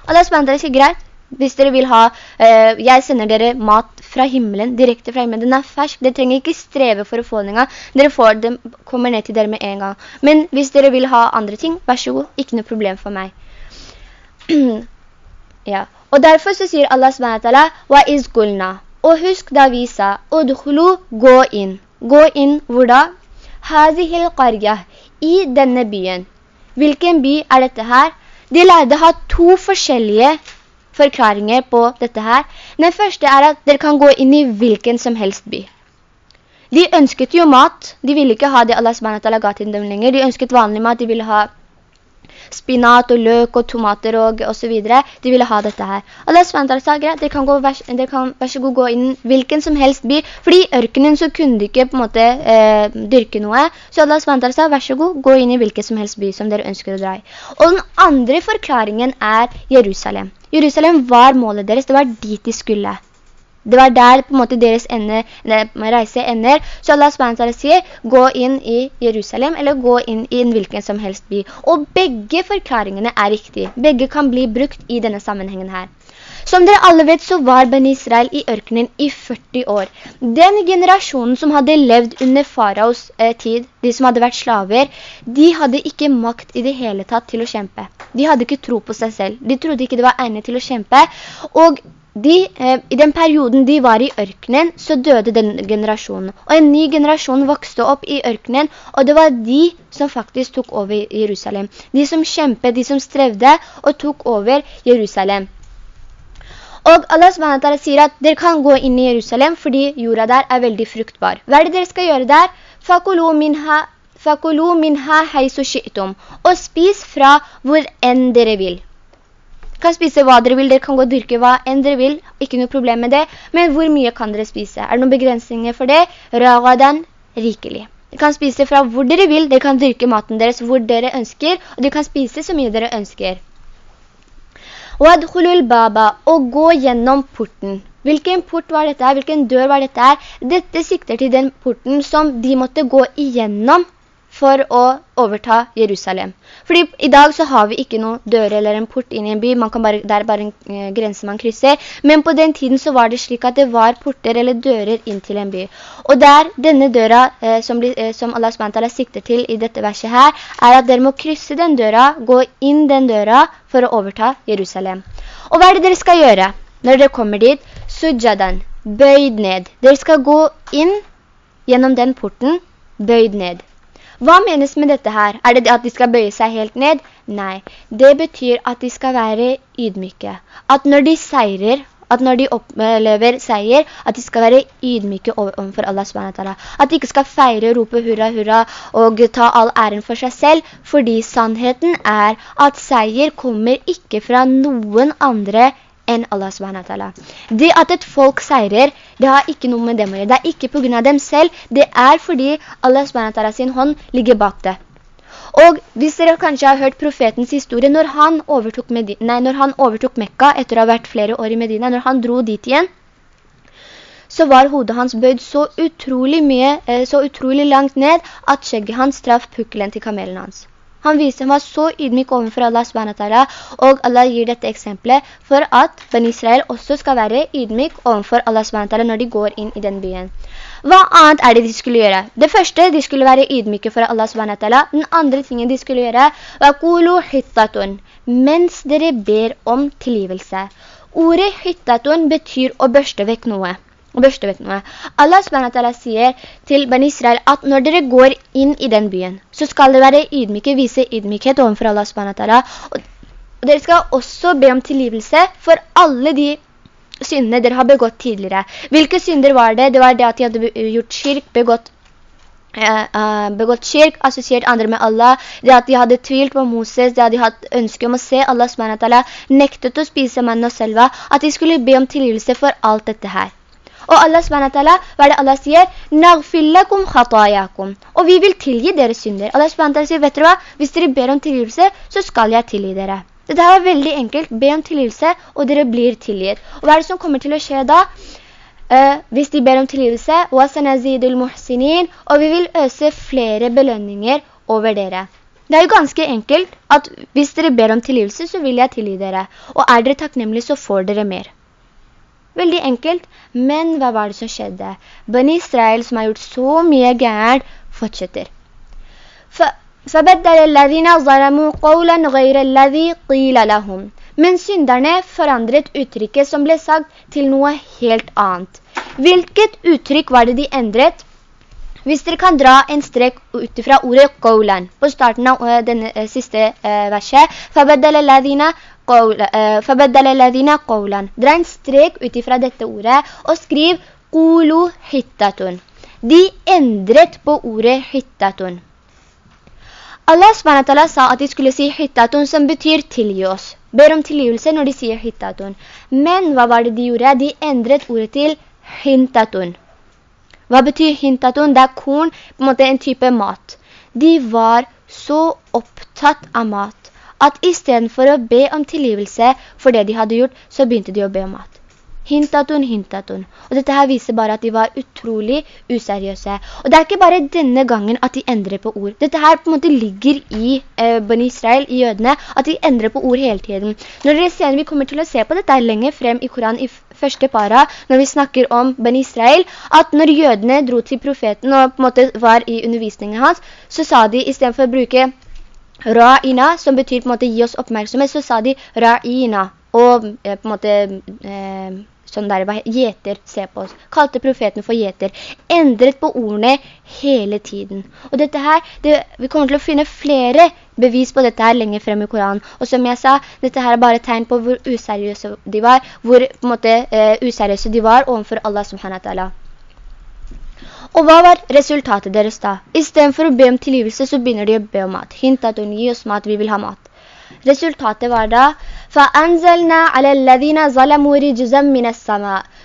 Allah SWT sier, greit, hvis dere vil ha, eh, jeg sender dere mat fra himmelen, direkte fra himmelen. Den er fersk, dere trenger ikke streve for å få den en gang. Dere får den, kommer ned til dere med en gang. Men hvis dere vil ha andre ting, vær så god, ikke noe problem for meg. ja. Og derfor så sier Allah SWT, «Wa izgulna». Og husk da vi sa, «Udkhulu, gå inn». Gå inn, hvor da? «Hazihil qarya», i denne byen. Hvilken by er dette her? De lærde har to forskjellige forklaringer på dette her. Den første er at dere kan gå inn i hvilken som helst by. De ønsket jo mat. De ville ikke ha det Allah SWT ga til dem lenger. De ønsket vanlig mat. De ville ha spinat og løk og tomater og, og så videre. De ville ha dette her. Allah SWT sa, greit, dere kan, gå, dere kan vær så god gå inn hvilken som helst by, fordi i ørkenen så kunne de ikke på en måte eh, dyrke noe. Så Allah SWT sa, vær så god, gå inn i hvilken som helst by som dere ønsker å dra i. Og den andre forklaringen er Jerusalem. Jerusalem var målet deres, det var dit de skulle. Det var der på en måte deres ende, reise ender. Så Allah SWT sier, gå inn i Jerusalem, eller gå inn i en hvilken som helst by. Og begge forklaringene er riktige. Begge kan bli brukt i denne sammenhengen her. Som dere alle vet så var Ben Israel i ørkenen i 40 år. Den generasjonen som hadde levd under faraos eh, tid, de som hadde vært slaver, de hadde ikke makt i det hele tatt til å kjempe. De hadde ikke tro på seg selv. De trodde ikke det var egnet til å kjempe. Og de, eh, i den perioden de var i ørkenen, så døde den generasjonen. Og en ny generasjon vokste opp i ørkenen, og det var de som faktisk tok over Jerusalem. De som kjempet, de som strevde og tok over Jerusalem. Og Allah SWT sier at dere kan gå inn i Jerusalem fordi jorda der er veldig fruktbar. Hva er det dere skal gjøre der? «Fakulu minha, fakulu minha heisu shi'tum» og spis fra hvor enn dere vil kan spise hva dere vil, dere kan gå og dyrke hva enn dere vil, ikke noe problem med det, men hvor mye kan dere spise? Er det noen begrensninger for det? Ragadan, rikelig. Dere kan spise fra hvor dere vil, dere kan dyrke maten deres hvor dere ønsker, og dere kan spise så mye dere ønsker. Wadkhulul baba, og gå gjennom porten. Hvilken port var dette? Hvilken dør var dette? Dette sikter til den porten som de måtte gå igjennom for å overta Jerusalem. Fordi i dag så har vi ikke noen dør eller en port inn i en by, bare, det er bare en eh, grense man krysser. Men på den tiden så var det slik at det var porter eller dører inn til en by. Og der denne døra eh, som, eh, som, Allah SWT sikter til i dette verset her, er at dere må krysse den døra, gå inn den døra for å overta Jerusalem. Og hva er det dere skal gjøre når dere kommer dit? Sujadan, bøyd ned. Dere skal gå inn gjennom den porten, bøyd ned. Hva menes med dette her? Er det at de skal bøye seg helt ned? Nei, det betyr at de skal være ydmyke. At når de seirer, at når de opplever seier, at de skal være ydmyke overfor Allah SWT. At de ikke skal feire, rope hurra, hurra og ta all æren for seg selv, fordi sannheten er at seier kommer ikke fra noen andre enn Allah SWT. Det at et folk seirer, det har ikke noe med dem å gjøre. Det er ikke på grunn av dem selv, det er fordi Allah SWT sin hånd ligger bak det. Og hvis dere kanskje har hørt profetens historie, når han overtok, Medina, nei, når han overtok Mekka etter å ha vært flere år i Medina, når han dro dit igjen, så var hodet hans bøyd så utrolig mye, eh, så utrolig langt ned, at skjegget hans traff pukkelen til kamelen hans. Han viser, han var så ydmyk overfor Allah SWT, og Allah gir dette eksempelet for at Ben Israel også skal være ydmyk overfor Allah SWT når de går inn i den byen. Hva annet er det de skulle gjøre? Det første, de skulle være ydmyke for Allah SWT. Den andre tingen de skulle gjøre, var hittatun, mens dere ber om tilgivelse. Ordet hittatun betyr å børste vekk noe og børste vekk noe. Allah SWT sier til Ben Israel at når dere går inn i den byen, så skal det være ydmyke, vise ydmykhet overfor Allah SWT. Og, dere skal også be om tilgivelse for alle de syndene dere har begått tidligere. Hvilke synder var det? Det var det at de hadde gjort kirk, begått Uh, begått kirk, assosiert andre med Allah, det at de hadde tvilt på Moses, det at de hadde ønske om å se Allah SWT, nektet å spise mann og selva, at de skulle be om tilgivelse for alt dette her. Og Allah SWT, hva er det Allah sier? «Nagfillakum khatayakum». Og vi vil tilgi dere synder. Allah SWT sier, vet dere hva? Hvis dere ber om tilgivelse, så skal jeg tilgi dere. Dette var veldig enkelt. Be om tilgivelse, og dere blir tilgitt. Og hva er det som kommer til å skje da? Uh, hvis de ber om tilgivelse, og vi vil øse flere belønninger over dere. Det er jo ganske enkelt at hvis dere ber om tilgivelse, så vil jeg tilgi dere. Og er dere takknemlige, så får dere mer. Veldig enkelt, men hva var det som skjedde? Bani Israel, som har gjort så mye gærent, fortsetter. Men synderne forandret uttrykket som ble sagt til noe helt annet. Hvilket uttrykk var det de endret? Hvis dere kan dra en strekk ut fra ordet «qawlan» på starten av eh, denne eh, siste eh, verset, «فَبَدَّلَ الَّذِينَ فَبَدَّلَ الَّذِينَ قَوْلًا Dra en strek ut fra dette ordet og skriv «Qulu hittatun». De endret på ordet hittatun. Allah SWT sa at de skulle si hittatun som betyr tilgi oss. Ber om tilgivelse når de sier hittatun. Men hva var det de gjorde? De endret ordet til hintatun. Hva betyr hintatun? Det er korn, på en måte en type mat. De var så opptatt av mat at i stedet for å be om tilgivelse for det de hadde gjort, så begynte de å be om mat. Hintatun, hintatun. Og dette her viser bare at de var utrolig useriøse. Og det er ikke bare denne gangen at de endrer på ord. Dette her på en måte ligger i eh, Ben Israel, i jødene, at de endrer på ord hele tiden. Når dere ser, vi kommer til å se på dette lenger frem i Koran i første para, når vi snakker om Ben Israel, at når jødene dro til profeten og på en måte var i undervisningen hans, så sa de, i stedet for å bruke ra'ina, som betyr på en måte gi oss oppmerksomhet, så sa de ra'ina. Og eh, på en måte eh, sånn der, gjeter, se på oss. Kalte profeten for gjeter. Endret på ordene hele tiden. Og dette her, det, vi kommer til å finne flere bevis på dette her lenger frem i Koranen. Og som jeg sa, dette her er bare tegn på hvor useriøse de var, hvor på en måte eh, useriøse de var overfor Allah subhanahu wa ta'ala. Og hva var resultatet deres da? I stedet for å be om tilgivelse, så begynner de å be om mat. Hint at hun gir oss mat, vi vil ha mat. Resultatet var da,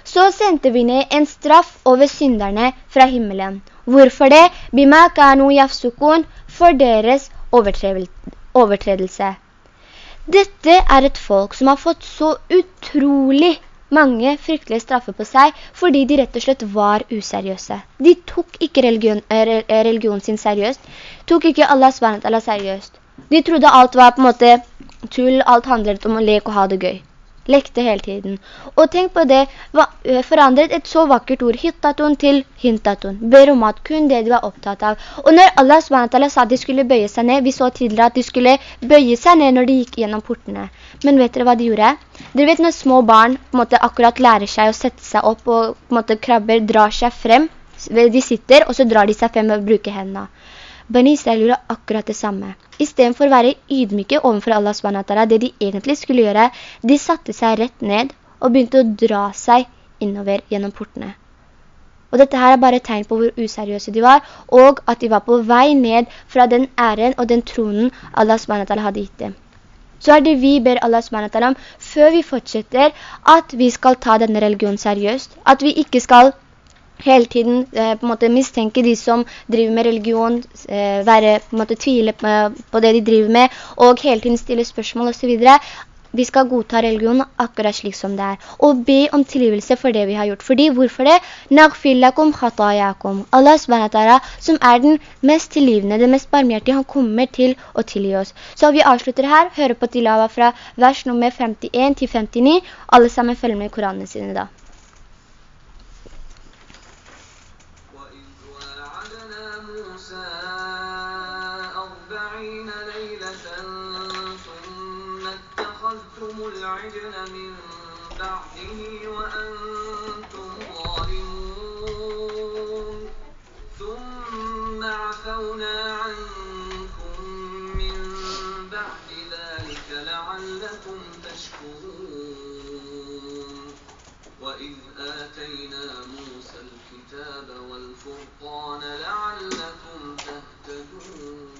Så sendte vi ned en straff over synderne fra himmelen. Hvorfor det? Bima kanu yafsukun, for deres overtredelse. Dette er et folk som har fått så utrolig mange fryktelige straffer på seg fordi de rett og slett var useriøse. De tok ikke religion, eh, religion sin seriøst, tok ikke Allah SWT seriøst. De trodde alt var på en måte tull, alt handlet om å leke og ha det gøy. Lekte hele tiden. Og tenk på det, forandret et så vakkert ord, hittatun til hintatun. At kun det de var opptatt av. Og når Allah SWT sa at de skulle bøye seg ned, vi så tidligere at de skulle bøye seg ned når de gikk gjennom portene. Men vet dere hva de gjorde? Dere vet når små barn på en måte, akkurat lærer seg å sette seg opp og på en måte, krabber, drar seg frem. De sitter, og så drar de seg frem og bruker hendene. Bani Israel gjorde akkurat det samme. I stedet for å være ydmyke overfor Allah SWT, det de egentlig skulle gjøre, de satte seg rett ned og begynte å dra seg innover gjennom portene. Og dette her er bare et tegn på hvor useriøse de var, og at de var på vei ned fra den æren og den tronen Allah SWT hadde gitt dem. Så er det vi ber Allah SWT om, før vi fortsetter, at vi skal ta denne religionen seriøst, at vi ikke skal hele tiden eh, på en måte mistenke de som driver med religion, eh, være, på en måte tvile på, på, det de driver med, og hele tiden stille spørsmål og så videre. Vi skal godta religion akkurat slik som det er. Og be om tilgivelse for det vi har gjort. Fordi, hvorfor det? Nagfillakum khatayakum. Allah SWT, som er den mest tilgivende, den mest barmhjertige, han kommer til å tilgi oss. Så vi avslutter her, hører på tilava fra vers nummer 51 til 59. Alle sammen følger med i Koranene sine da. والفرقان لعلكم تهتدون.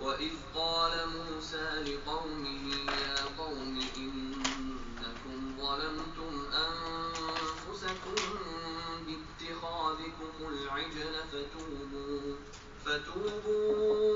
وإذ قال موسى لقومه يا قوم إنكم ظلمتم أنفسكم باتخاذكم العجل فتوبوا. فتوبوا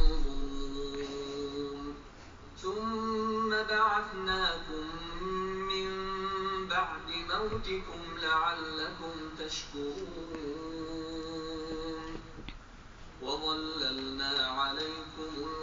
بعثناكم من بعد موتكم لعلكم تشكرون. وظللنا عليكم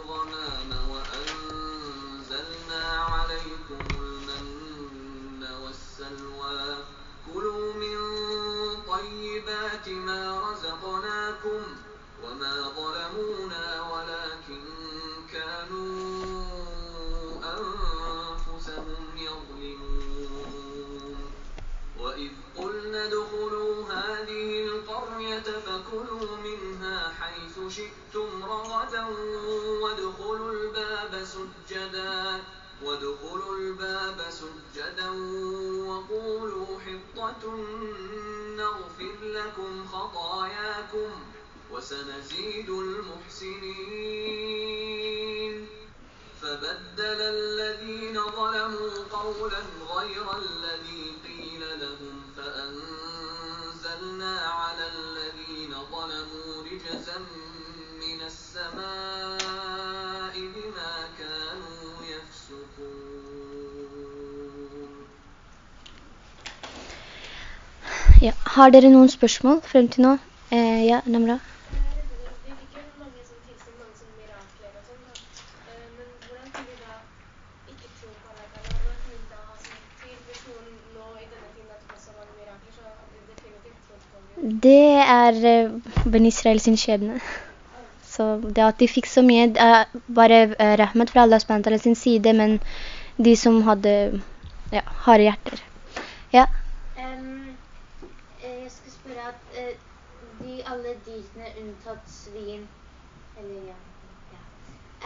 وادخلوا الباب سجدا وقولوا حطة نغفر لكم خطاياكم وسنزيد المحسنين. فبدل الذين ظلموا قولا غير الذي قيل لهم فأنزلنا على الذين ظلموا رجزا السماء det Har dere mirakler, spørsmål frem til nå? Eh, på Namra? Det er eh, Ben Israel sin skjebne. Så det at de fikk så mye, bare eh, rahmet fra Allah SWT sin side, men de som hadde ja, harde hjerter. Ja. spørre at eh, de, alle dyrene unntatt svin, eller ja, ja.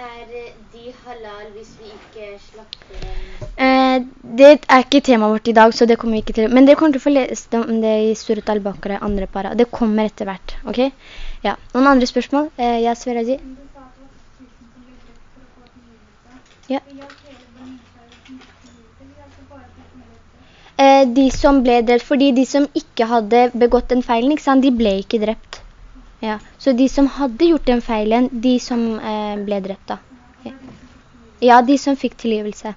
er eh, de halal hvis vi ikke slakter dem? Eh, det er ikke temaet vårt i dag, så det kommer vi ikke til. Men dere kommer til å få lese om det i Surat al-Bakra, andre para. Det kommer etter hvert, ok? Ja. Noen andre spørsmål? Eh, ja, Sveraji? Men Eh, de som ble drept, fordi de som ikke hadde begått den feilen, ikke sant? de ble ikke drept. Ja. Så de som hadde gjort den feilen, de som eh, ble drept da. Ja. de som fikk tilgivelse.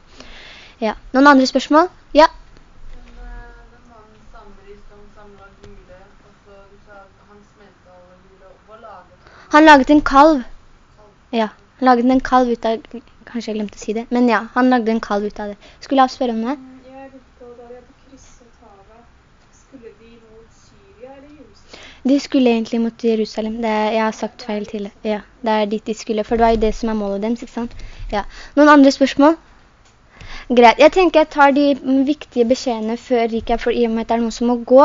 Ja. Noen andre spørsmål? Ja. Han laget en kalv. Ja, han laget en kalv ut av, kanskje jeg glemte å si det, men ja, han lagde en kalv ut av det. Skulle jeg spørre om det? Jeg lurte på da de hadde krysset havet, skulle de mot Syria eller Jerusalem? De skulle egentlig mot Jerusalem. Er, jeg har sagt feil til det. Ja, det er dit de skulle, for det var jo det som er målet deres, ikke sant? Ja. Noen andre spørsmål? Greit. Jeg tenker jeg tar de viktige beskjedene før Rika, for i og med at det er noen som må gå.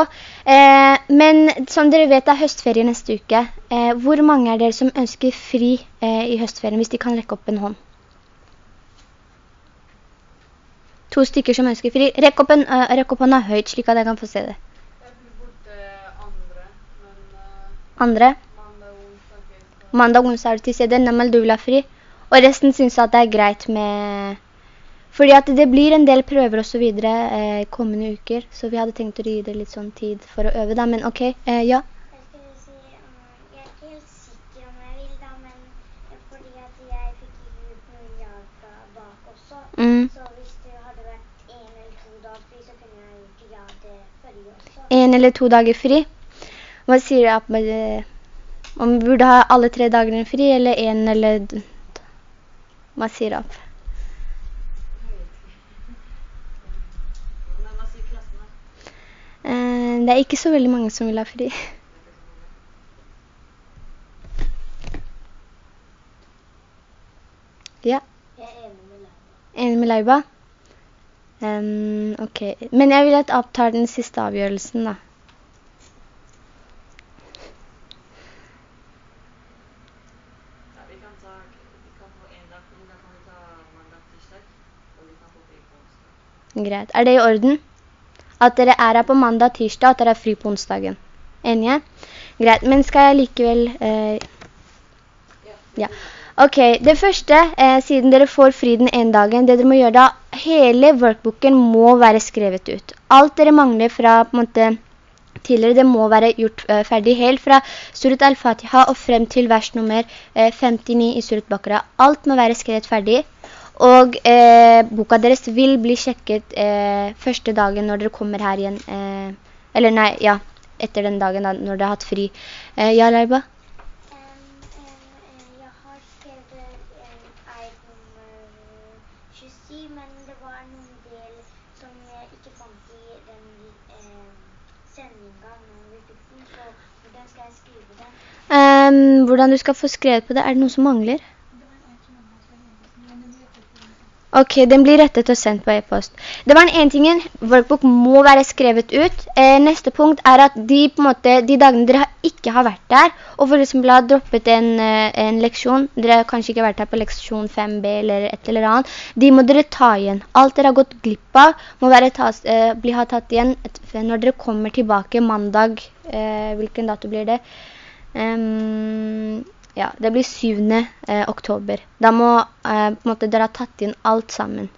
Eh, men som dere vet, det er høstferie neste uke. Eh, hvor mange er dere som ønsker fri eh, i høstferien, hvis de kan rekke opp en hånd? To stykker som ønsker fri. Rekk opp, en, uh, rekk opp hånda høyt, slik at jeg kan få se det. Jeg blir borte andre, men eh, Andre? mandag onsdag er du til stede, nemlig du vil ha fri. Og resten synes at det er greit med... Fordi at det blir en del prøver og så videre eh, kommende uker, så vi hadde tenkt å gi det litt sånn tid for å øve da, men ok, eh, ja. Jeg jeg jeg jeg. Mm. Så hvis det hadde vært en eller to dager fri, så kunne jeg gjort ja det forrige også. En eller to dager fri. Hva sier du, man, man, burde ha alle tre dagene fri, eller en eller... man sier da? Eh, det er ikke så veldig mange som vil ha fri. Ja. Jeg er enig med Leiba. Enig med Leiba? Um, ok, men jeg vil at App tar den siste avgjørelsen da. Ja, vi kan ta, vi kan få en dag fri, da kan vi ta mandag, tirsdag, og vi kan få fri på onsdag. Greit. Er det i orden? At dere er her på mandag, og tirsdag, at dere er fri på onsdagen. Enige? Greit, men skal jeg likevel... Eh, ja. Ok, det første, eh, siden dere får fri den ene dagen, det dere må gjøre da, hele workbooken må være skrevet ut. Alt dere mangler fra på en måte tidligere, det må være gjort eh, ferdig helt fra Surat al-Fatiha og frem til vers nummer eh, 59 i Surat Bakra. Alt må være skrevet ferdig. Og eh, boka deres vil bli sjekket eh, første dagen når dere kommer her igjen. Eh, eller nei, ja, etter den dagen da, når dere har hatt fri. Eh, ja, Leiba? Um, jeg har skrevet nummer 27, men det var noen del som jeg ikke fant i den sendinga når vi fikk den, så hvordan skal jeg skrive den? Hvordan du skal få skrevet på det? Er det noe som mangler? Ok, den blir rettet og sendt på e-post. Det var den ene tingen, workbook må være skrevet ut. Eh, neste punkt er at de, måte, de dagene dere ikke har vært der, og for eksempel har droppet en, eh, en leksjon, dere har kanskje ikke vært her på leksjon 5b eller et eller annet, de må dere ta igjen. Alt dere har gått glipp av må tas, eh, bli ha tatt igjen når dere kommer tilbake mandag. Eh, hvilken dato blir det? Ehm, ja, det blir 7. Eh, oktober. Da må eh, måte dere ha tatt inn alt sammen.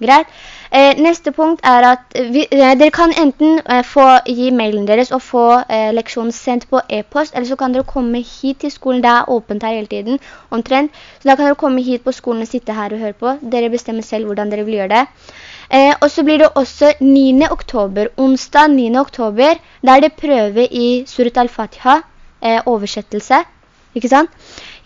Greit. Eh, neste punkt er at vi, eh, dere kan enten eh, få gi mailen deres og få eh, leksjonen sendt på e-post, eller så kan dere komme hit til skolen. Det er åpent her hele tiden, omtrent. Så da kan dere komme hit på skolen og sitte her og høre på. Dere bestemmer selv hvordan dere vil gjøre det. Og så blir det også 9. oktober, onsdag 9. oktober, der er det prøve i Surat al-Fatiha, oversettelse, ikke sant?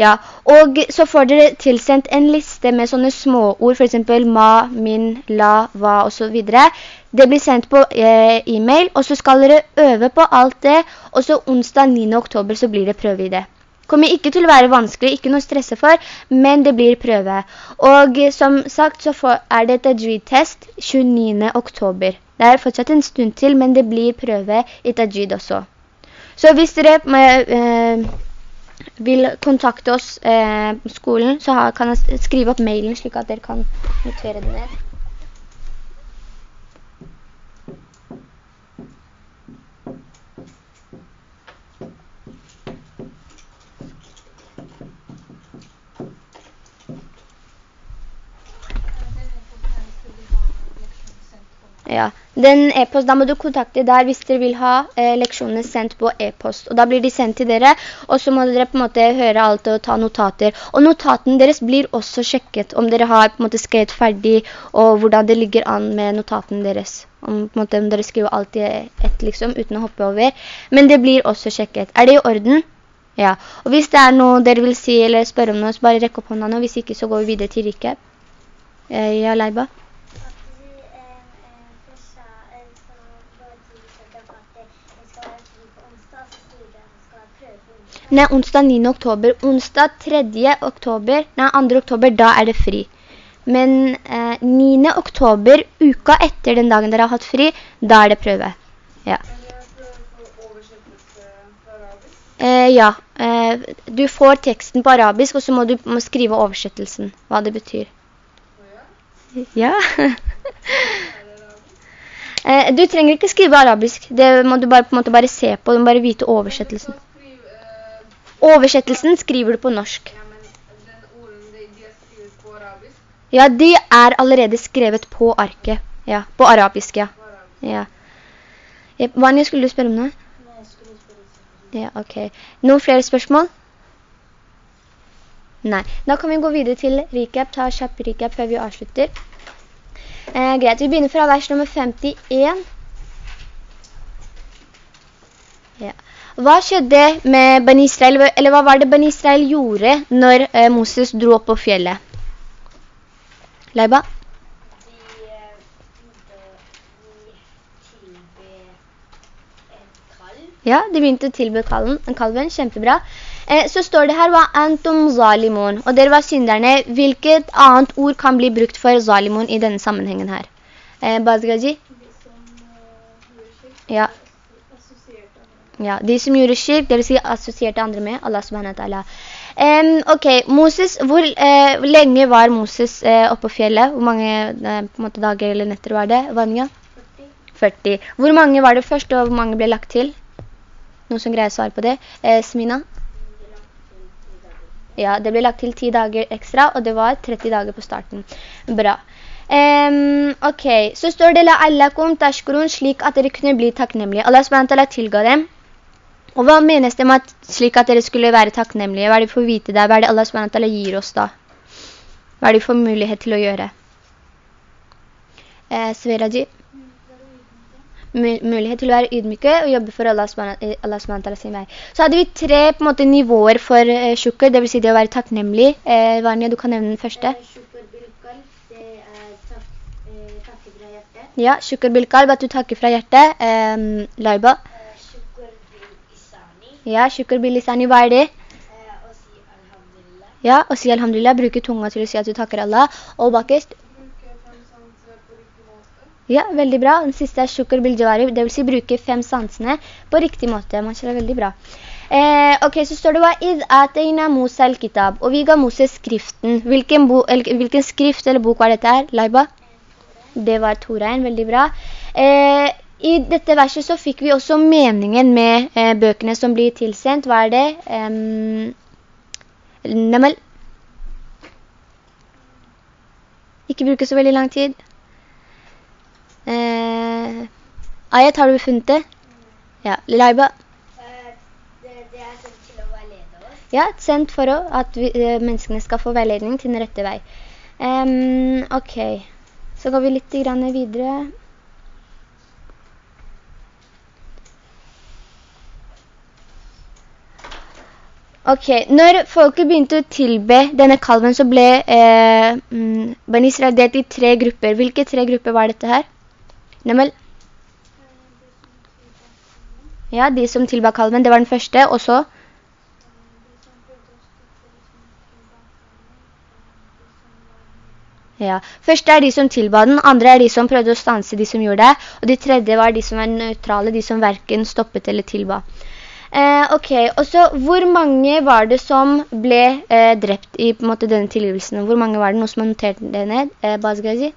Ja, og så får dere tilsendt en liste med sånne småord, for eksempel ma, min, la, va og så videre. Det blir sendt på eh, e-mail, og så skal dere øve på alt det, og så onsdag 9. oktober så blir det prøve i det. Kommer ikke til å være vanskelig, ikke noe å stresse for, men det blir prøve. Og som sagt så er det et tajwid-test 29. oktober. Det er fortsatt en stund til, men det blir prøve i Tajid også. Så hvis dere eh, vil kontakte oss eh, på skolen, så kan jeg skrive opp mailen slik at dere kan notere den ned. Ja, den e-post, da må du kontakte der hvis dere vil ha eh, leksjonene sendt på e-post. Og da blir de sendt til dere, og så må dere på en måte høre alt og ta notater. Og notaten deres blir også sjekket om dere har på en måte skrevet ferdig, og hvordan det ligger an med notaten deres. Om, på en måte, om dere skriver alt i ett liksom, uten å hoppe over. Men det blir også sjekket. Er det i orden? Ja. Og hvis det er noe dere vil si eller spørre om noe, så bare rekk opp hånda nå. Hvis ikke, så går vi videre til Rike. Eh, ja, Leiba? At du eh, eh, først sa, eh, så var det du sa at det skal være fri på onsdag, så sier du at det skal være prøve på onsdag. Nei, onsdag 9. oktober. Onsdag 3. oktober, nei, 2. oktober, da er det fri. Men eh, 9. oktober, uka etter den dagen dere har hatt fri, da er det prøve. Ja. Eh, ja, eh, du får teksten på arabisk, og så må du må skrive oversettelsen, hva det betyr. Ja. eh, du trenger ikke skrive arabisk, det må du bare, på en måte bare se på, du må bare vite oversettelsen. Oversettelsen skriver du på norsk. Ja, de er allerede skrevet på arket. Ja, på arabisk, ja. Ja. Ja, Vanja, skulle du spørre om noe? Ja, ok. Noen flere spørsmål? Nei. Da kan vi gå videre til recap, ta kjapp recap før vi avslutter. Eh, greit, vi begynner fra vers nummer 51. Ja. Hva skjedde med Ben Israel, eller hva var det Ben Israel gjorde når eh, Moses dro opp på fjellet? Leiba? En. Ja, de begynte å tilbe kalven, kalven kjempebra. Eh, så står det her, hva antum zalimon, og dere var synderne. Hvilket annet ord kan bli brukt for zalimon i denne sammenhengen her? Eh, Bazgaji? Ja. Ja, de som gjorde skirk, det vil si assosierte andre med Allah subhanahu wa ta'ala. Em, ok, Moses, hvor uh, lenge var Moses uh, oppe på fjellet? Hvor mange uh, dager eller netter var det? Vanja? 40. Hvor mange var det først, og hvor mange ble lagt til? Noen som greier å svare på det? Smina? Ja, det ble lagt til 10 dager ekstra, og det var 30 dager på starten. Bra. Um, ok, så står det «La «La'allakum tashkurun» slik at dere kunne bli takknemlige. Allah SWT tilga dem. Og hva menes det med at, slik at dere skulle være takknemlige? Hva er det for å vite der? Hva er det Allah SWT gir oss da? Hva er det for mulighet til å gjøre? Eh, Sveraji? Mu- mulighet til å være ydmyke og jobbe for Allah SWT sin vei. Så hadde vi tre på en måte, nivåer for eh, sjukker, det vil si det å være takknemlig. Eh, Vanya, du kan nevne den første. Shukr bil kalb, det er eh, takke fra hjertet. Ja, sjukker bilkalb, at du takker fra hjertet. Eh, Laiba. Eh, Shukr bil isani, Ja, sjukker bilisani, hva er det? Ja, og si alhamdulillah, bruke tunga til å si at du takker Allah. Og bakest, ja, veldig bra. Den siste er shukur bil jawari, det vil si bruke fem sansene på riktig måte. Mashallah, veldig bra. Eh, ok, så står det hva id ateina Musa al-kitab, og vi ga Moses skriften. Hvilken, bo, eller, hvilken skrift eller bok var dette her, Laiba? Det var Torein, veldig bra. Eh, I dette verset så fikk vi også meningen med eh, bøkene som blir tilsendt. Hva er det? Um? Ikke bruke så veldig lang tid. Eh, Ayat, har du funnet det? Ja, Laiba? Det, det er sendt til å veilede oss. Ja, sendt for å, at vi, eh, menneskene skal få veiledning til den rette vei. Um, ok, så går vi litt videre. Ok, når folket begynte å tilbe denne kalven, så ble eh, mm, Ben Israel delt i tre grupper. Hvilke tre grupper var dette her? Nemel? Ja, de som tilba kalven, det var den første, og så? Ja, første er de som tilba den, andre er de som prøvde å stanse de som gjorde det, og de tredje var de som var nøytrale, de som hverken stoppet eller tilba. Eh, ok, og så hvor mange var det som ble eh, drept i måte, denne tilgivelsen? Hvor mange var det? Noen som har notert det ned? Eh, Bazgazi?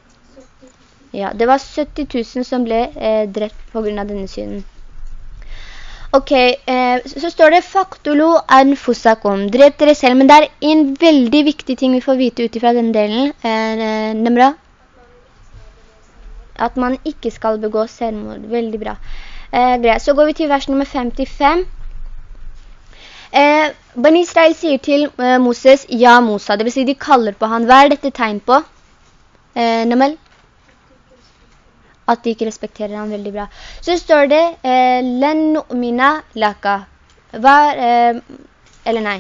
Ja, det var 70 000 som ble eh, drept på grunn av denne synden. Ok, eh, så står det «Faktolo anfusakum», drep dere selv, men det er en veldig viktig ting vi får vite utifra denne delen. Eh, Nemra? At man ikke skal begå selvmord. Veldig bra. Eh, så går vi til vers nummer 55. Eh, ben Israel sier til eh, Moses, ja Mosa, det vil si de kaller på han. Hva er dette tegn på? Eh, Namel? At de ikke respekterer han veldig bra. Så står det, eh, «Len nu'mina laka». Hva er, eh, eller nei,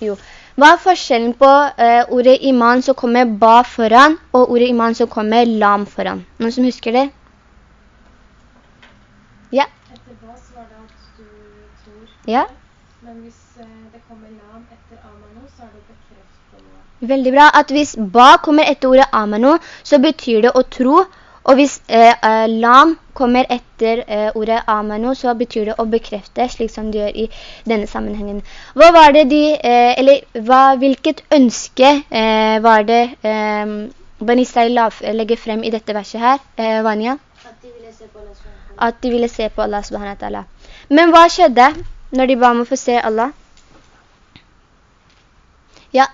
jo. Hva er forskjellen på eh, ordet iman som kommer ba foran, og ordet iman som kommer lam foran? Noen som husker det? Ja, Etter bas var det at du tror. ja. Men hvis eh, det kommer lam etter amano, så er det bekreftet noe. Veldig bra. At hvis ba kommer etter ordet amano, så betyr det å tro. Og hvis eh, eh, lam kommer etter eh, ordet amano, så betyr det å bekrefte, slik som det gjør i denne sammenhengen. Hva var det de, eh, eller hva, hvilket ønske eh, var det eh, Ben Israel legger frem i dette verset her, eh, Vanya? At de ville se på Allah SWT. At de ville se på Allah subhanahu wa ta'ala. Men hva skjedde når de ba om å få se Allah? Ja,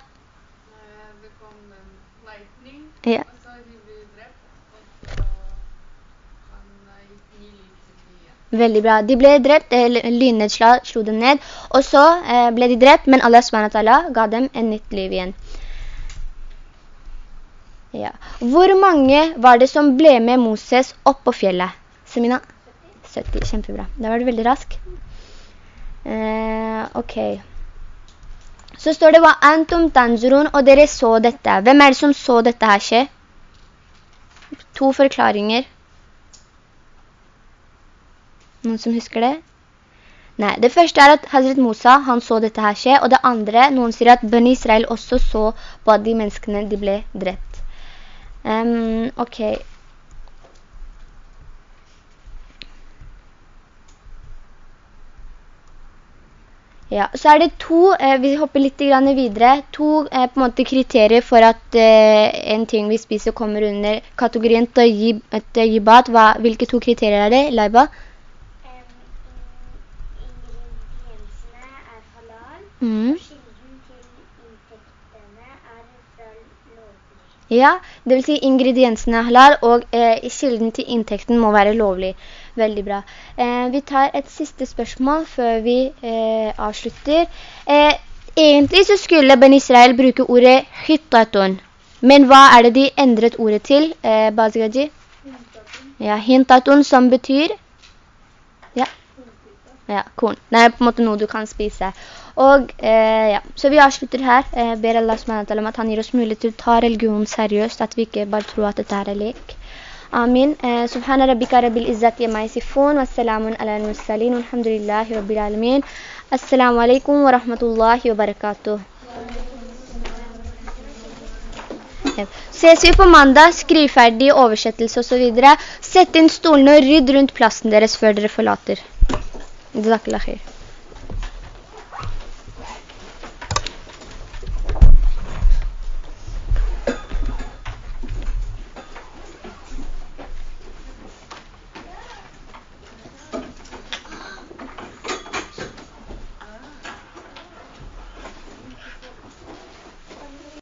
Det kom lightning, ja. og så de ble drept, og så han gikk ny liv til. Veldig bra. De ble drept, lynnedslag slo dem ned, og så eh, ble de drept, men Allah SWT ga dem en nytt liv igjen. Ja. Hvor mange var det som ble med Moses opp på fjellet? Semina? 70, kjempebra. Da var du veldig rask. Eh, ok. Så står det «Wa antum tanzurun», og dere så dette. Hvem er det som så dette her skje? To forklaringer. Noen som husker det? Nei, det første er at Hazret Musa, han så dette her skje, og det andre, noen sier at Bønne Israel også så på de menneskene de ble drept. Ehm, ok. Ja, så er det to, eh, vi hopper litt grann videre, to eh, måte kriterier for at eh, en ting vi spiser kommer under kategorien tajibat. Hva, hvilke to kriterier er det, Laiba? Ingrediensene er halal, Mm. og kilden til inntektene er fra lovlig. Ja, det vil si ingrediensene er halal, og eh, kilden til inntekten må være lovlig. Veldig bra. Eh, vi tar et siste spørsmål før vi eh, avslutter. Eh, egentlig så skulle Ben Israel bruke ordet «hittaton». Men hva er det de endret ordet til, eh, Bazgaji? Ja, hintatun som betyr? Ja. Ja, korn. Er på en måte noe du kan spise. Og eh, ja, så vi avslutter her. Eh, ber Allah SWT om at han gir oss mulighet til å ta religion seriøst, at vi ikke bare tror at dette er lek. Amin. Subhana rabbika rabbil izzati amma yasifun, wa salamun ala al-mursalin, walhamdulillahi rabbil alamin. Assalamu alaikum wa rahmatullahi wa barakatuh. Ses vi på mandag, skriv ferdig oversettelse og så videre. Sett inn stolene og rydd rundt plassen deres før dere forlater. Jazakallah khair.